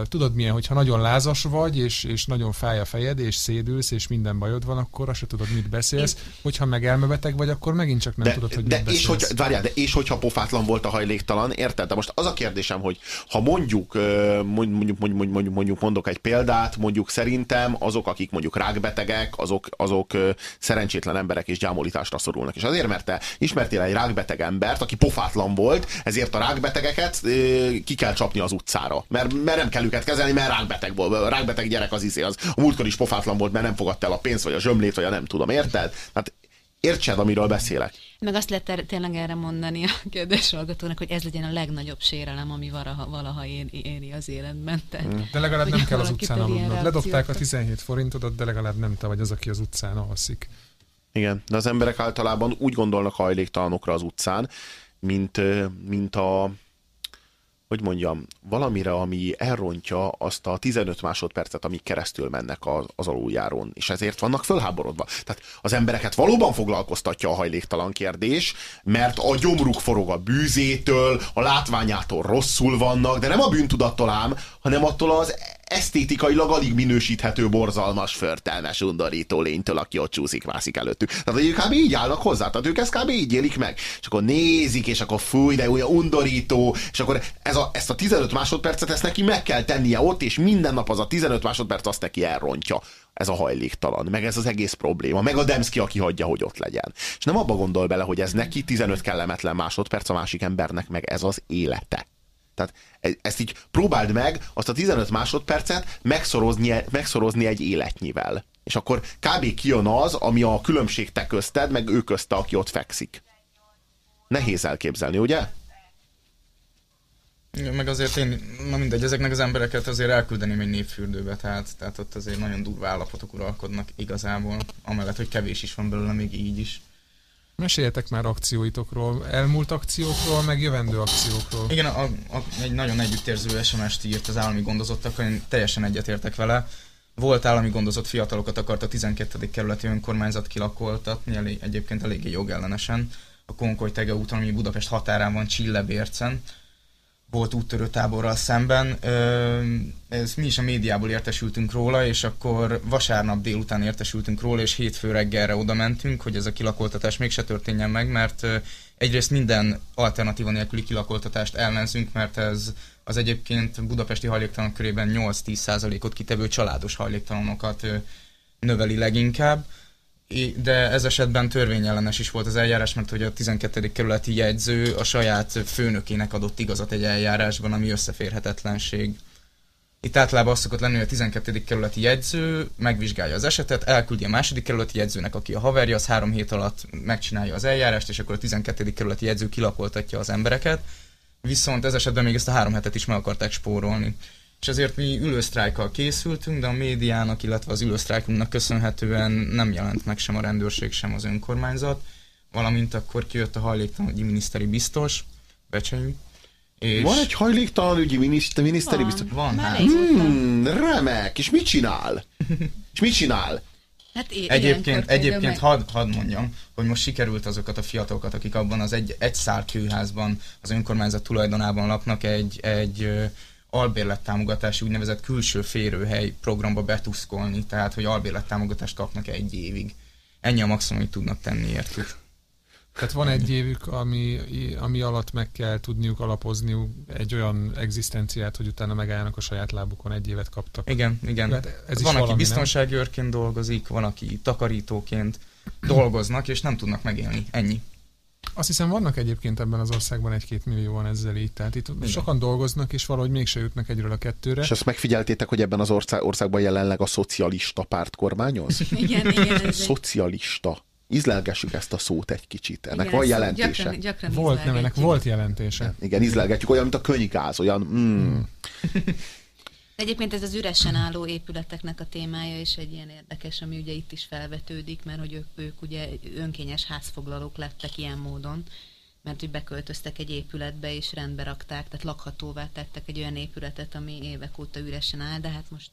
tudod milyen, hogyha nagyon lázas vagy, és, és nagyon fáj a fejed, és szédülsz, és minden bajod van, akkor azt se tudod, mit beszélsz. Hogyha meg elmebeteg vagy, akkor megint csak nem de, tudod, hogy de mit és beszélsz. hogy, várjál, de és hogyha pofátlan volt a hajléktalan, érted? De most az a kérdésem, hogy ha mondjuk, mondjuk, mondjuk, mondjuk, mondjuk mondok egy példát, mondjuk szerintem azok, akik mondjuk rákbetegek, azok, azok szerencsétlen emberek és gyámolításra szorulnak. És azért, mert te ismertél egy rákbeteg embert, aki pofátlan volt, ezért a rákbetegeket ki kell csapni az utcára. Mert, mert nem kell őket kezelni, mert rákbeteg volt. A rákbeteg gyerek az izé, az a múltkor is pofátlan volt, mert nem fogadta el a pénzt, vagy a zsömlét, vagy a nem tudom, érted? Hát értsed, amiről beszélek. Meg azt lehet tényleg erre mondani a kérdés hallgatónak, hogy ez legyen a legnagyobb sérelem, ami valaha, valaha éri az életben. Tehát, de legalább nem kell az utcán aludnod. Ledobták a 17 forintodat, de legalább nem te vagy az, aki az utcán alszik. Igen, de az emberek általában úgy gondolnak hajléktalanokra az utcán, mint, mint a, hogy mondjam, valamire, ami elrontja azt a 15 másodpercet, amíg keresztül mennek az, az aluljáron, és ezért vannak fölháborodva. Tehát az embereket valóban foglalkoztatja a hajléktalan kérdés, mert a gyomruk forog a bűzétől, a látványától rosszul vannak, de nem a bűntudattól ám, hanem attól az esztétikailag alig minősíthető, borzalmas, förtelmes, undorító lénytől, aki ott csúszik, mászik előttük. Tehát, ők kb. így állnak hozzá, tehát ők ezt kb. így élik meg. És akkor nézik, és akkor fúj, de olyan undorító, és akkor ez a, ezt a 15 másodpercet ezt neki meg kell tennie ott, és minden nap az a 15 másodperc azt neki elrontja ez a hajléktalan, meg ez az egész probléma, meg a Demszki, aki hagyja, hogy ott legyen. És nem abba gondol bele, hogy ez neki 15 kellemetlen másodperc, a másik embernek meg ez az élete. Tehát ezt így próbáld meg, azt a 15 másodpercet megszorozni, megszorozni egy életnyivel. És akkor kb. kijön az, ami a különbség te közted, meg ő közte, aki ott fekszik. Nehéz elképzelni, ugye? Meg azért én, na mindegy, ezeknek az embereket azért elküldeném egy népfürdőbe, tehát, tehát ott azért nagyon durva állapotok uralkodnak igazából, amellett, hogy kevés is van belőle még így is. Meséljetek már akcióitokról, elmúlt akciókról, meg jövendő akciókról. Igen, a, a, egy nagyon együttérző SMS-t írt az állami gondozottak, én teljesen egyetértek vele. Volt állami gondozott fiatalokat akart a 12. kerületi önkormányzat kilakoltatni, egyébként eléggé jogellenesen, a Konkoly Tege úton, ami Budapest határán van, Csillebércen volt úttörő táborral szemben. Ez mi is a médiából értesültünk róla, és akkor vasárnap délután értesültünk róla, és hétfő reggelre oda mentünk, hogy ez a kilakoltatás mégse történjen meg, mert egyrészt minden alternatíva nélküli kilakoltatást ellenzünk, mert ez az egyébként budapesti hajléktalanok körében 8-10%-ot kitevő családos hajléktalanokat növeli leginkább de ez esetben törvényellenes is volt az eljárás, mert hogy a 12. kerületi jegyző a saját főnökének adott igazat egy eljárásban, ami összeférhetetlenség. Itt általában az szokott lenni, hogy a 12. kerületi jegyző megvizsgálja az esetet, elküldi a második kerületi jegyzőnek, aki a haverja, az három hét alatt megcsinálja az eljárást, és akkor a 12. kerületi jegyző kilakoltatja az embereket. Viszont ez esetben még ezt a három hetet is meg akarták spórolni. És azért mi ülősztrájkkal készültünk, de a médiának, illetve az ülősztrájkunknak köszönhetően nem jelent meg sem a rendőrség, sem az önkormányzat. Valamint akkor kijött a hajléktalanügyi miniszteri biztos, Becsei, és... Van egy hajléktalan ügyi miniszter, miniszteri biztos? Van, hát. Hmm, remek, és mit csinál? és mit csinál? Hát egyébként, egyébként hadd had mondjam, hogy most sikerült azokat a fiatalokat, akik abban az egy, egy szár kőházban, az önkormányzat tulajdonában laknak, egy, egy albérlettámogatási úgynevezett külső férőhely programba betuszkolni, tehát hogy albérlettámogatást kapnak egy évig. Ennyi a maximum, amit tudnak tenni értük. Tehát van egy évük, ami, ami alatt meg kell tudniuk alapozniuk egy olyan egzisztenciát, hogy utána megállnak a saját lábukon, egy évet kaptak. Igen, igen. Hát ez van, aki biztonsági őrként dolgozik, van, aki takarítóként dolgoznak, és nem tudnak megélni. Ennyi. Azt hiszem vannak egyébként ebben az országban egy-két millióan ezzel így, tehát itt Igen. sokan dolgoznak, és valahogy mégse jutnak egyről a kettőre. És azt megfigyeltétek, hogy ebben az ország, országban jelenleg a szocialista párt kormányoz? Igen, igen. Szocialista. Izlelgessük ezt a szót egy kicsit. Ennek igen, van jelentése. Gyakran, gyakran volt, nem, ennek volt jelentése. Igen, igen izlelgetjük, olyan, mint a könyvgáz, olyan... Mm. Egyébként ez az üresen álló épületeknek a témája is egy ilyen érdekes, ami ugye itt is felvetődik, mert hogy ők, ők ugye önkényes házfoglalók lettek ilyen módon, mert hogy beköltöztek egy épületbe és rendbe rakták, tehát lakhatóvá tettek egy olyan épületet, ami évek óta üresen áll, de hát most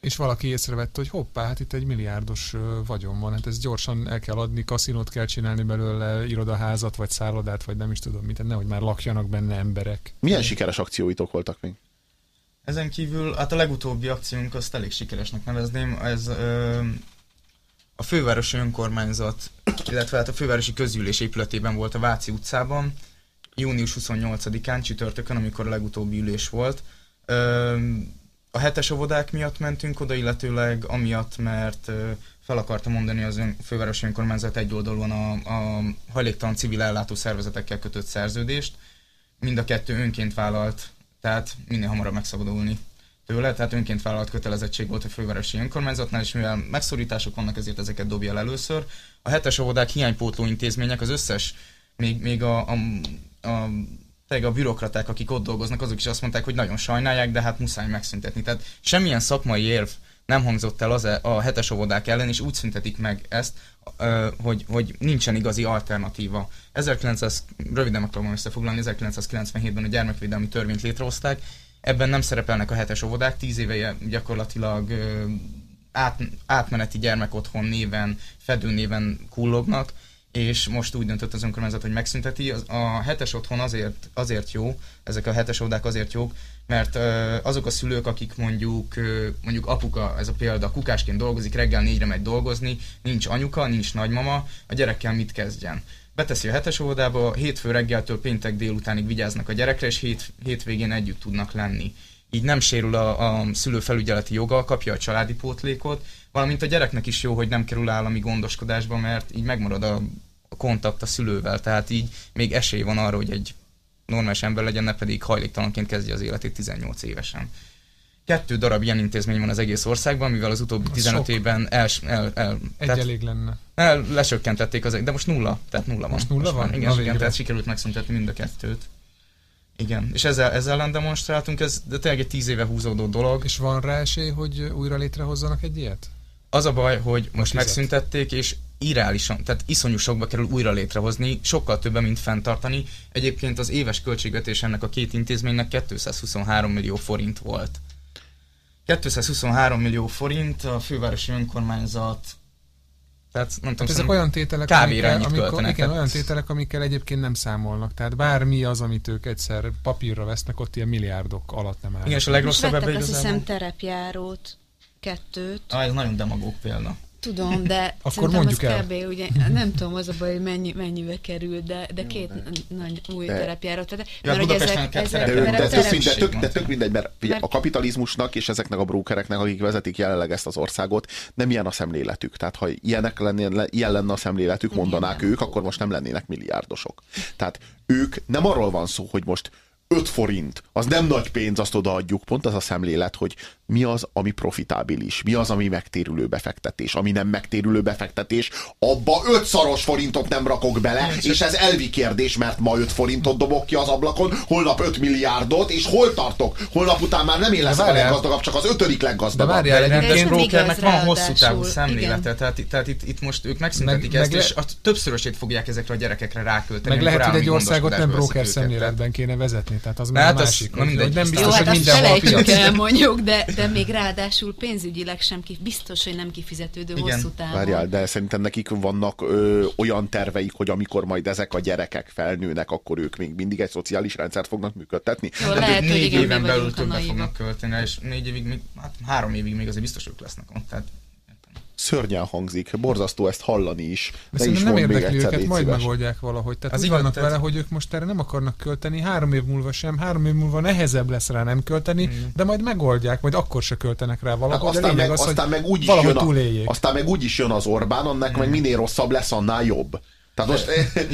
és valaki észrevette, hogy hoppá, hát itt egy milliárdos vagyon van, hát ez gyorsan el kell adni, kaszinót kell csinálni belőle, irodaházat, vagy szállodát, vagy nem is tudom mit, nehogy már lakjanak benne emberek. Milyen sikeres akcióitok voltak még? Ezen kívül, hát a legutóbbi akciónk azt elég sikeresnek nevezném, ez ö, a fővárosi önkormányzat, illetve hát a fővárosi közgyűlés épületében volt a Váci utcában, június 28-án, csütörtökön, amikor a legutóbbi ülés volt. Ö, a hetes óvodák miatt mentünk oda, illetőleg amiatt, mert fel akarta mondani az ön, fővárosi önkormányzat egy oldalon a, a hajléktalan civil ellátó szervezetekkel kötött szerződést. Mind a kettő önként vállalt, tehát minél hamarabb megszabadulni tőle, tehát önként vállalt kötelezettség volt a fővárosi önkormányzatnál, és mivel megszorítások vannak, ezért ezeket dobja el először. A hetes óvodák hiánypótló intézmények az összes, még, még a, a, a a bürokraták, akik ott dolgoznak, azok is azt mondták, hogy nagyon sajnálják, de hát muszáj megszüntetni. Tehát semmilyen szakmai érv nem hangzott el az a hetes óvodák ellen, és úgy szüntetik meg ezt, hogy, hogy nincsen igazi alternatíva. 1900, röviden megpróbálom összefoglalni, 1997-ben a gyermekvédelmi törvényt létrehozták, ebben nem szerepelnek a hetes óvodák, tíz éve gyakorlatilag át, átmeneti gyermekotthon néven, fedő néven kullognak, és most úgy döntött az önkormányzat, hogy megszünteti. A hetes otthon azért, azért jó, ezek a hetes óvodák azért jók, mert azok a szülők, akik mondjuk, mondjuk apuka, ez a példa, kukásként dolgozik, reggel négyre megy dolgozni, nincs anyuka, nincs nagymama, a gyerekkel mit kezdjen? Beteszi a hetes óvodába, hétfő reggeltől péntek délutánig vigyáznak a gyerekre, és hét, hétvégén együtt tudnak lenni. Így nem sérül a, a szülő felügyeleti joga, kapja a családi pótlékot, valamint a gyereknek is jó, hogy nem kerül állami gondoskodásba, mert így megmarad a, kontakt a szülővel, tehát így még esély van arra, hogy egy normális ember legyen, ne pedig hajléktalanként kezdje az életét 18 évesen. Kettő darab ilyen intézmény van az egész országban, mivel az utóbbi az 15 sok. évben el, el, el Egy tehát, elég lenne. El, lesökkentették az, de most nulla, tehát nulla van. Most nulla most van? van? Igen, igen tehát sikerült megszüntetni mind a kettőt. Igen, és ezzel, ezzel ellen demonstráltunk, ez de tényleg egy tíz éve húzódó dolog. És van rá esély, hogy újra létrehozzanak egy ilyet? Az a baj, hogy most megszüntették, és irálisan, tehát iszonyú sokba kerül újra létrehozni, sokkal többen, mint fenntartani. Egyébként az éves költségvetés ennek a két intézménynek 223 millió forint volt. 223 millió forint a fővárosi önkormányzat tehát nem tudom, ezek olyan tételek, amikkel, amikor, igen, olyan tételek, amikkel egyébként nem számolnak. Tehát bármi az, amit ők egyszer papírra vesznek, ott ilyen milliárdok alatt nem áll. Igen, és a legrosszabb ebben azt hiszem terepjárót, kettőt. Ah, ez nagyon demagóg példa. Tudom, de Akkor mondjuk az el. kb. ugye, nem tudom az a baj, hogy mennyi, mennyibe kerül, de, de két n- nagy új De- terepjárat. De, Ja, hogy Budapesten kell De, mert de, tök, mindegy, tök, de tök mindegy, mert Mert- a kapitalizmusnak és ezeknek a brókereknek, akik vezetik jelenleg ezt az országot, nem ilyen a szemléletük. Tehát ha ilyenek lenne, ilyen lenne a szemléletük, mondanák Igen. ők, akkor most nem lennének milliárdosok. Tehát ők nem arról van szó, hogy most 5 forint, az nem nagy pénz, azt odaadjuk. Pont az a szemlélet, hogy mi az, ami profitábilis, mi az, ami megtérülő befektetés, ami nem megtérülő befektetés, abba 5 szaros forintot nem rakok bele, és ez elvi kérdés, mert ma 5 forintot dobok ki az ablakon, holnap 5 milliárdot, és hol tartok? Holnap után már nem én leszek a leggazdagabb, csak az ötödik De leggazdagabb. várjál, Egy rendes brokernek van hosszú távú szemlélete, tehát, tehát itt, itt most ők megszüntetik Meg- ezt, meg és a többszörösét fogják ezekre a gyerekekre rákölteni. meg lehet, hogy egy országot nem broker szemléletben kéne vezetni, tehát az már hát az- másik. nem biztos, hogy hát el mondjuk, de, de még ráadásul pénzügyileg sem ki, biztos, hogy nem kifizetődő Igen. hosszú távon. Várjál, de szerintem nekik vannak ö, olyan terveik, hogy amikor majd ezek a gyerekek felnőnek, akkor ők még mindig egy szociális rendszert fognak működtetni. Jó, lehet, ők hogy négy igen, éven belül többet fognak költeni, és négy évig, még, hát három évig még azért biztos ők lesznek ott. Tehát Szörnyen hangzik, borzasztó ezt hallani is. De is nem érdekli őket, majd szíves. megoldják valahogy. Tehát Az úgy igaz, vannak vele, hogy ők most erre nem akarnak költeni, három év múlva sem, három év múlva nehezebb lesz rá nem költeni, de majd megoldják, majd akkor se költenek rá Hát valahogy. aztán, a lényeg meg, az, aztán meg úgy is jön a, aztán meg úgy is jön az Orbán, annak meg minél rosszabb lesz, annál jobb. Tehát most,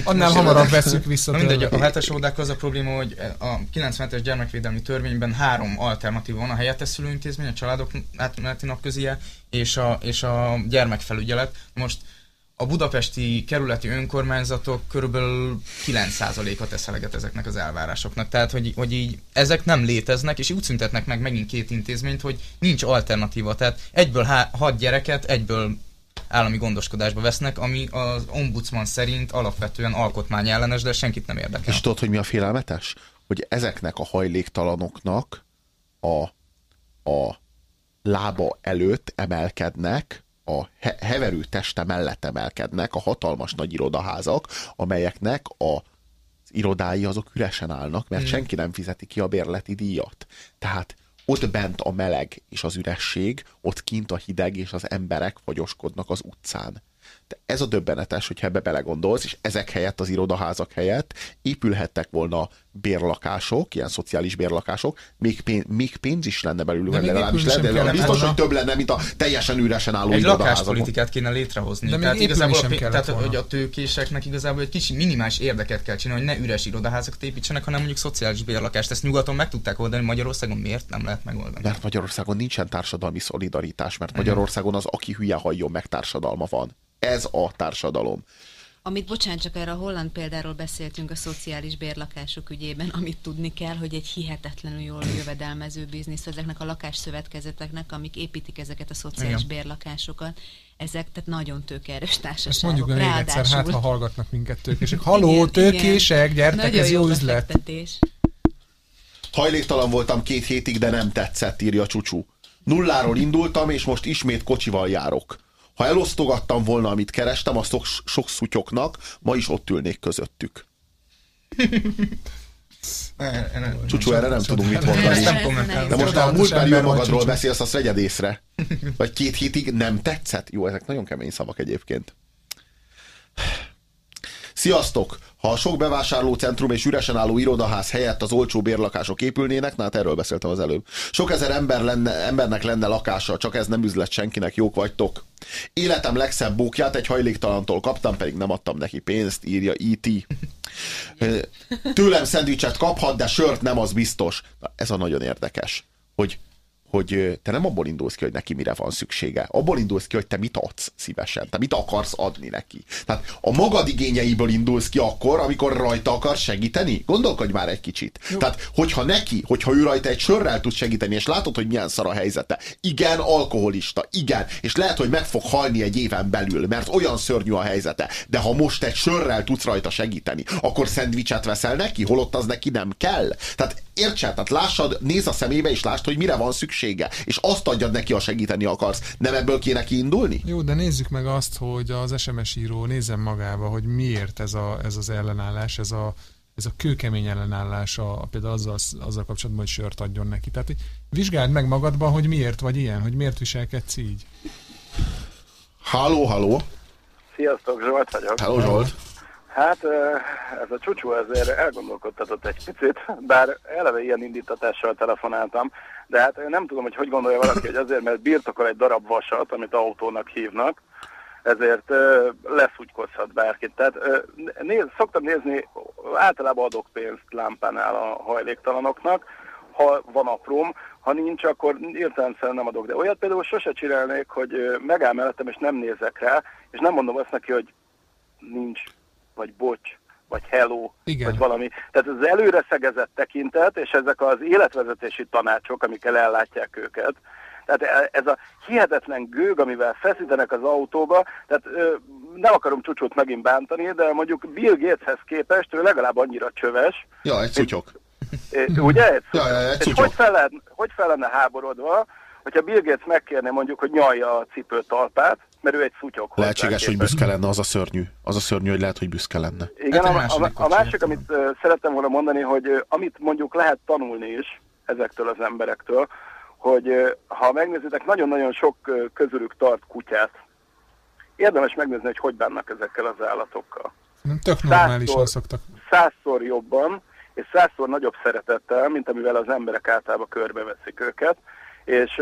Annál most- hamarabb veszük vissza. Na mindegy, a hetes óvodákkal az a probléma, hogy a 97-es gyermekvédelmi törvényben három alternatíva van, a helyettes szülőintézmény, a családok átmeneti napközie és a, és a gyermekfelügyelet. Most a budapesti kerületi önkormányzatok körülbelül 9%-a tesz eleget ezeknek az elvárásoknak. Tehát, hogy, hogy így ezek nem léteznek, és úgy szüntetnek meg megint két intézményt, hogy nincs alternatíva. Tehát egyből há- hat gyereket, egyből állami gondoskodásba vesznek, ami az ombudsman szerint alapvetően alkotmányellenes, de senkit nem érdekel. És tudod, hogy mi a félelmetes? Hogy ezeknek a hajléktalanoknak a, a lába előtt emelkednek, a he- heverő teste mellett emelkednek a hatalmas nagy irodaházak, amelyeknek a az irodái azok üresen állnak, mert senki nem fizeti ki a bérleti díjat. Tehát ott bent a meleg és az üresség, ott kint a hideg és az emberek fagyoskodnak az utcán. Ez a döbbenetes, hogyha ebbe belegondolsz, és ezek helyett, az irodaházak helyett épülhettek volna bérlakások, ilyen szociális bérlakások, még, pénz, még pénz is lenne belőlük, De legalábbis lenne, kellett biztos, hogy több lenne, mint a teljesen üresen álló Egy lakáspolitikát kéne létrehozni. De még tehát igazából a, sem kellett tehát, volna. hogy a tőkéseknek igazából egy kicsi minimális érdeket kell csinálni, hogy ne üres irodaházakat építsenek, hanem mondjuk szociális bérlakást. Ezt nyugaton meg tudták oldani, Magyarországon miért nem lehet megoldani? Mert Magyarországon nincsen társadalmi szolidaritás, mert Magyarországon az, aki hülye halljon meg társadalma van. Ez a társadalom. Amit, bocsánat, csak erre a holland példáról beszéltünk a szociális bérlakások ügyében, amit tudni kell, hogy egy hihetetlenül jól jövedelmező biznisz ezeknek a lakásszövetkezeteknek, amik építik ezeket a szociális Igen. bérlakásokat. Ezek tehát nagyon tőkeerős Ezt társaságok. mondjuk meg még egyszer, hát ha hallgatnak minket tőkések. Haló, Igen, tőkések, gyertek, Nagyon ez jó üzlet. befektetés. Hajléktalan voltam két hétig, de nem tetszett, írja Csucsú. Nulláról indultam, és most ismét kocsival járok. Ha elosztogattam volna, amit kerestem a sok, sok szutyoknak, ma is ott ülnék közöttük. Csucsú, erre nem tudunk mit mondani. De most ha a múltbeli önmagadról beszélsz, azt vegyed észre. Vagy két hétig nem tetszett? Jó, ezek nagyon kemény szavak egyébként. Sziasztok! Ha a sok bevásárlócentrum és üresen álló irodaház helyett az olcsó bérlakások épülnének, na hát erről beszéltem az előbb. Sok ezer ember lenne, embernek lenne lakása, csak ez nem üzlet senkinek, jók vagytok. Életem legszebb bókját egy hajléktalantól kaptam, pedig nem adtam neki pénzt, írja E.T. Tőlem szendvicset kaphat, de sört nem, az biztos. Na, ez a nagyon érdekes, hogy hogy te nem abból indulsz ki, hogy neki mire van szüksége. Abból indulsz ki, hogy te mit adsz szívesen, te mit akarsz adni neki. Tehát a magad igényeiből indulsz ki akkor, amikor rajta akarsz segíteni. Gondolkodj már egy kicsit. Jó. Tehát, hogyha neki, hogyha ő rajta egy sörrel tud segíteni, és látod, hogy milyen szar a helyzete. Igen, alkoholista, igen, és lehet, hogy meg fog halni egy éven belül, mert olyan szörnyű a helyzete. De ha most egy sörrel tudsz rajta segíteni, akkor szendvicset veszel neki, holott az neki nem kell. Tehát értsed, tehát lássad, nézz a szemébe, és lásd, hogy mire van szüksége, és azt adjad neki, ha segíteni akarsz. Nem ebből kéne kiindulni? Jó, de nézzük meg azt, hogy az SMS író nézzen magába, hogy miért ez, a, ez az ellenállás, ez a, ez a kőkemény ellenállás a, például azzal, azzal kapcsolatban, hogy sört adjon neki. Tehát vizsgáld meg magadban, hogy miért vagy ilyen, hogy miért viselkedsz így. Halló, halló. Sziasztok, Zsolt vagyok. Hello, Zsolt. Hát ez a csúcsú ezért elgondolkodtatott egy picit, bár eleve ilyen indítatással telefonáltam, de hát nem tudom, hogy hogy gondolja valaki, hogy azért, mert birtokol egy darab vasat, amit autónak hívnak, ezért leszúgykozhat bárkit. Tehát néz, szoktam nézni, általában adok pénzt lámpánál a hajléktalanoknak, ha van apróm, ha nincs, akkor értelemszerűen nem adok. De olyat például sose csinálnék, hogy megáll mellettem és nem nézek rá, és nem mondom azt neki, hogy nincs, vagy bocs, vagy hello, Igen. vagy valami. Tehát ez az előre szegezett tekintet, és ezek az életvezetési tanácsok, amikkel ellátják őket, tehát e, ez a hihetetlen gőg, amivel feszítenek az autóba, tehát ö, nem akarom csúcsot megint bántani, de mondjuk Bill Gateshez képest ő legalább annyira csöves. Ja, egy szutyok. É, ugye? Egy Ja, ja, egy és hogy fel, lenne, hogy fel lenne háborodva, hogyha Bill Gates megkérné mondjuk, hogy nyalja a cipő talpát, mert ő egy szutyok. hozzá Lehetséges, hogy büszke lenne, az a szörnyű. Az a szörnyű, hogy lehet, hogy büszke lenne. Igen, Hát a, a, a másik, amit uh, szerettem volna mondani, hogy uh, amit mondjuk lehet tanulni is ezektől az emberektől, hogy uh, ha megnézitek, nagyon-nagyon sok uh, közülük tart kutyát. Érdemes megnézni, hogy hogy bánnak ezekkel az állatokkal. Nem tök normálisan szoktak. Százszor jobban, és százszor nagyobb szeretettel, mint amivel az emberek általában körbeveszik őket. És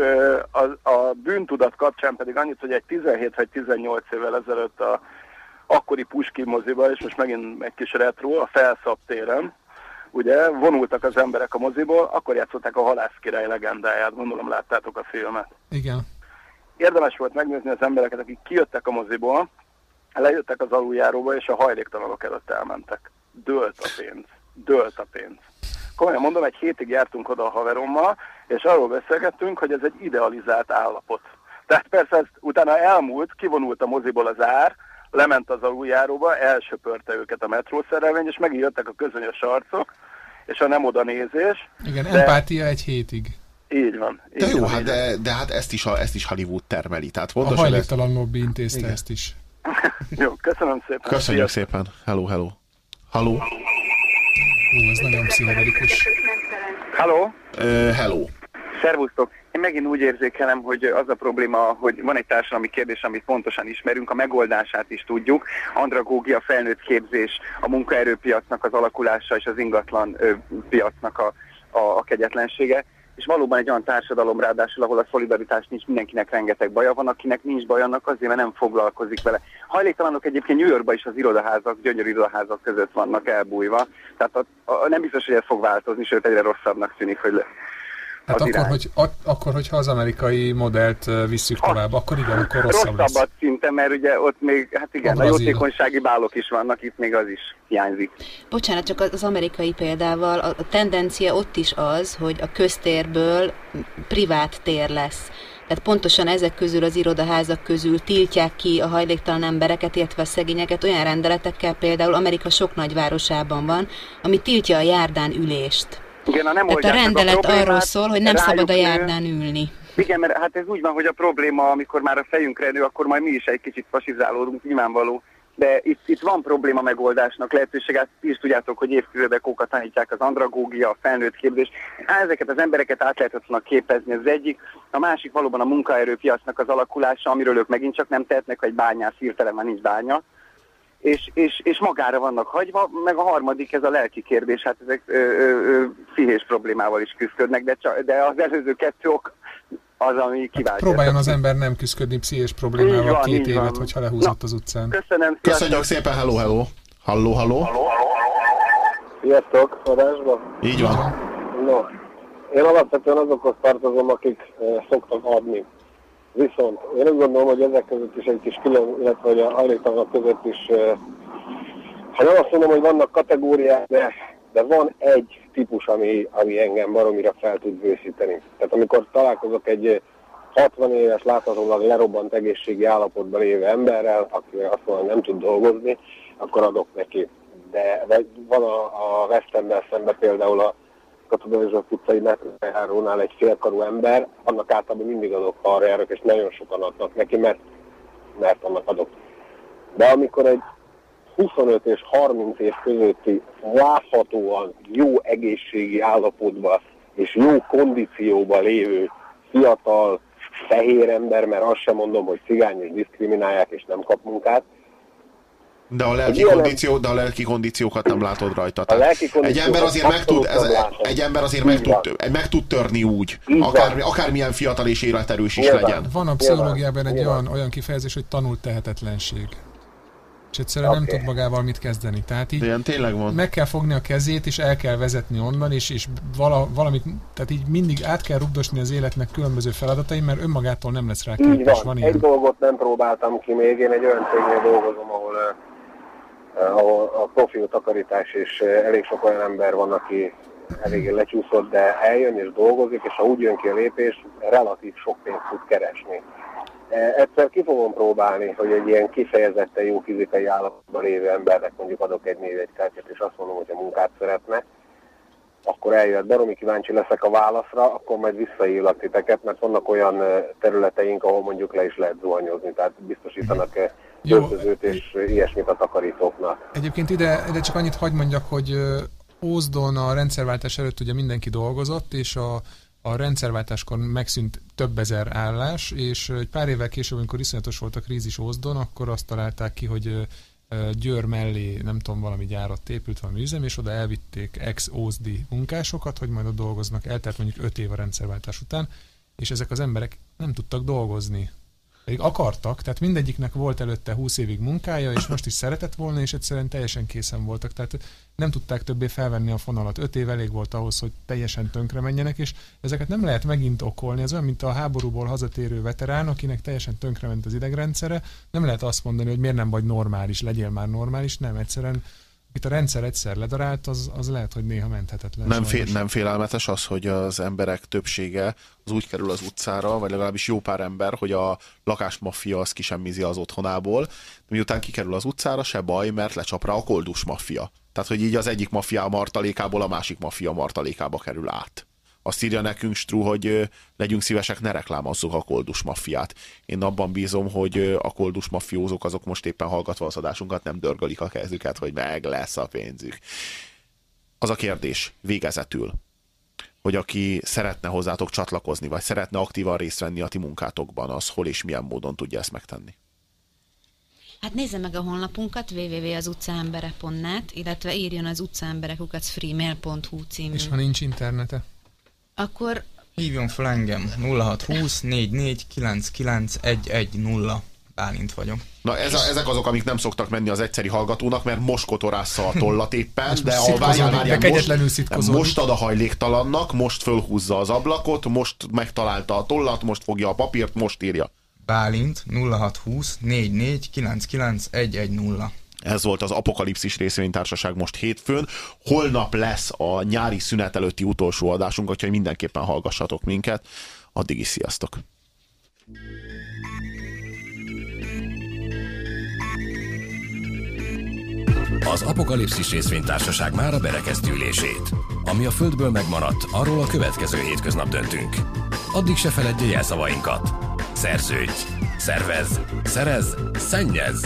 a, a bűntudat kapcsán pedig annyit, hogy egy 17 vagy 18 évvel ezelőtt a akkori Puskin moziba, és most megint egy kis retro, a Felszab téren, ugye, vonultak az emberek a moziból, akkor játszották a Halász király legendáját, gondolom láttátok a filmet Igen. érdemes volt megnézni az embereket, akik kijöttek a moziból, lejöttek az aluljáróba, és a hajléktalanok előtt elmentek. Dőlt a pénz. Dőlt a pénz. Komolyan mondom, egy hétig jártunk oda a haverommal, és arról beszélgettünk, hogy ez egy idealizált állapot. Tehát persze ez utána elmúlt, kivonult a moziból az ár, lement az aluljáróba, elsöpörte őket a metrószerelvény, és megint jöttek a közönyös arcok, és a nem oda nézés. Igen, De- empátia egy hétig. Így van. Így De jó, van, hát de, de hát ezt is, a, ezt is Hollywood termeli. Tehát A hajléktalan lobby intézte Igen. ezt is. Jó, köszönöm szépen. Köszönjük Sziasztok. szépen. Hello, hello. Hello. Ú, ez nagyon pszichedelikus. Halló, Uh, hello. szervusztok! Én megint úgy érzékelem, hogy az a probléma, hogy van egy társadalmi kérdés, amit pontosan ismerünk, a megoldását is tudjuk. Andragógia, felnőtt képzés, a munkaerőpiacnak az alakulása és az ingatlan ö, piacnak a, a, a kegyetlensége. És valóban egy olyan társadalom ráadásul, ahol a szolidaritás nincs, mindenkinek rengeteg baja van, akinek nincs baj, annak azért, mert nem foglalkozik vele. Hajléktalanok egyébként New Yorkban is az irodaházak, gyönyörű irodaházak között vannak elbújva. Tehát a, a, nem biztos, hogy ez fog változni, sőt egyre rosszabbnak tűnik, hogy Hát akkor, irány. hogy, ak- akkor, hogyha az amerikai modellt visszük tovább, akkor igen, akkor rosszabb lesz. Rosszabbat szinte, mert ugye ott még, hát igen, A a, jótékonysági bálok is vannak, itt még az is hiányzik. Bocsánat, csak az az amerikai példával a, a tendencia ott is az, hogy a köztérből privát tér lesz. Tehát pontosan ezek közül az irodaházak közül tiltják ki a hajléktalan embereket, illetve a szegényeket olyan rendeletekkel, például Amerika sok nagyvárosában van, ami tiltja a járdán ülést. Igen, a nem Tehát a rendelet problémát, arról szól, hogy nem szabad a járdán ülni. Igen, mert hát ez úgy van, hogy a probléma, amikor már a fejünkre nő, akkor majd mi is egy kicsit fasizálódunk, nyilvánvaló. De itt, itt van probléma megoldásnak lehetőséget, ti is tudjátok, hogy évtizedek óta tanítják az andragógia, a felnőtt képzés. Á, Ezeket az embereket át lehet volna képezni, ez az egyik. A másik valóban a munkaerőpiacnak az alakulása, amiről ők megint csak nem tehetnek, hogy bányász hirtelen már nincs bánya. És, és, és magára vannak hagyva, meg a harmadik, ez a lelki kérdés, hát ezek ö, ö, pszichés problémával is küzdködnek, de, csak, de az előző kettő ok az, ami kiváltja. Próbáljon az ember nem küzdködni pszichés problémával Így van, két így évet, van. hogyha lehúzott az utcán. Köszönöm, Köszönjük szépen. Hello, hello. Halló, halló. Sziasztok, adásban. Így van. No, én alapvetően azokhoz tartozom, akik eh, szoktak adni. Viszont én úgy gondolom, hogy ezek között is egy kis külön, illetve hogy a hajléktalanok között is, ha nem azt mondom, hogy vannak kategóriák, de, de van egy típus, ami, ami engem baromira fel tud bőszíteni. Tehát amikor találkozok egy eh, 60 éves láthatólag lerobbant egészségi állapotban lévő emberrel, aki azt mondja, nem tud dolgozni, akkor adok neki. De vagy van a, a West szemben például a Katona József utcai metrójárónál egy félkarú ember, annak általában mindig adok, járok, és nagyon sokan adnak neki, mert, mert annak adok. De amikor egy 25 és 30 év közötti láthatóan jó egészségi állapotban és jó kondícióban lévő fiatal fehér ember, mert azt sem mondom, hogy cigány és diszkriminálják és nem kap munkát. De a lelki, kondíció, de a lelki kondíciókat nem látod rajta. A lelki egy ember azért meg tud, ez, egy ember azért meg tud, meg tud törni úgy, akár, akármilyen fiatal és életerős is Nyilván. legyen. Van a pszichológiában egy olyan, olyan kifejezés, hogy tanult tehetetlenség és egyszerűen okay. nem tud magával mit kezdeni. Tehát így ilyen tényleg van. meg kell fogni a kezét, és el kell vezetni onnan, és, és vala, valamit, tehát így mindig át kell rugdosni az életnek különböző feladatai, mert önmagától nem lesz rá képes. Így van. van ilyen. Egy dolgot nem próbáltam ki még, én egy olyan cégnél dolgozom, ahol, ahol a profil takarítás, és uh, elég sok olyan ember van, aki eléggé lecsúszott, de eljön és dolgozik, és ha úgy jön ki a lépés, relatív sok pénzt tud keresni. E, egyszer ki fogom próbálni, hogy egy ilyen kifejezetten jó fizikai állapotban lévő embernek mondjuk adok egy névjegykártyát, és azt mondom, hogy a munkát szeretne, akkor eljöhet. Baromi kíváncsi leszek a válaszra, akkor majd visszahívlak titeket, mert vannak olyan e, területeink, ahol mondjuk le is lehet zuhanyozni, tehát biztosítanak öltözőt és ilyesmit a takarítóknak. Egyébként ide, ide csak annyit hagyd mondjak, hogy Ózdon a rendszerváltás előtt ugye mindenki dolgozott, és a a rendszerváltáskor megszűnt több ezer állás, és egy pár évvel később, amikor iszonyatos volt a krízis Ózdon, akkor azt találták ki, hogy Győr mellé, nem tudom, valami gyárat épült, valami üzem, és oda elvitték ex-ózdi munkásokat, hogy majd ott dolgoznak el, tehát mondjuk öt év a rendszerváltás után, és ezek az emberek nem tudtak dolgozni pedig akartak, tehát mindegyiknek volt előtte 20 évig munkája, és most is szeretett volna, és egyszerűen teljesen készen voltak. Tehát nem tudták többé felvenni a fonalat. 5 év elég volt ahhoz, hogy teljesen tönkre menjenek, és ezeket nem lehet megint okolni. Ez olyan, mint a háborúból hazatérő veterán, akinek teljesen tönkrement az idegrendszere. Nem lehet azt mondani, hogy miért nem vagy normális, legyél már normális. Nem, egyszerűen itt a rendszer egyszer ledarált, az, az lehet, hogy néha menthetetlen. Nem, fél, nem félelmetes az, hogy az emberek többsége az úgy kerül az utcára, vagy legalábbis jó pár ember, hogy a lakásmaffia az kisemmizi az otthonából, miután kikerül az utcára, se baj, mert lecsap rá a koldus maffia. Tehát, hogy így az egyik maffia martalékából a másik maffia martalékába kerül át azt írja nekünk Stru, hogy legyünk szívesek, ne reklámozzuk a koldus maffiát. Én abban bízom, hogy a koldus maffiózók azok most éppen hallgatva az adásunkat nem dörgölik a kezüket, hogy meg lesz a pénzük. Az a kérdés végezetül, hogy aki szeretne hozzátok csatlakozni, vagy szeretne aktívan részt venni a ti munkátokban, az hol és milyen módon tudja ezt megtenni? Hát nézze meg a honlapunkat, www.azutcaembere.net, illetve írjon az utcaemberekukat freemail.hu című. És ha nincs internete? Akkor... Hívjon fel engem, 0620 44 99 110. Bálint vagyok. Na ez a, ezek azok, amik nem szoktak menni az egyszeri hallgatónak, mert most kotorásza a tollat éppen, de a várjál, várjál, most, most ad a hajléktalannak, most fölhúzza az ablakot, most megtalálta a tollat, most fogja a papírt, most írja. Bálint 0620 44 99 110. Ez volt az Apokalipszis részvénytársaság most hétfőn. Holnap lesz a nyári szünet előtti utolsó adásunk, úgyhogy mindenképpen hallgassatok minket. Addig is sziasztok! Az Apokalipszis részvénytársaság már a berekeztülését. Ami a Földből megmaradt, arról a következő hétköznap döntünk. Addig se feledje jelszavainkat. Szerződj! Szervez! Szerez! Szennyez!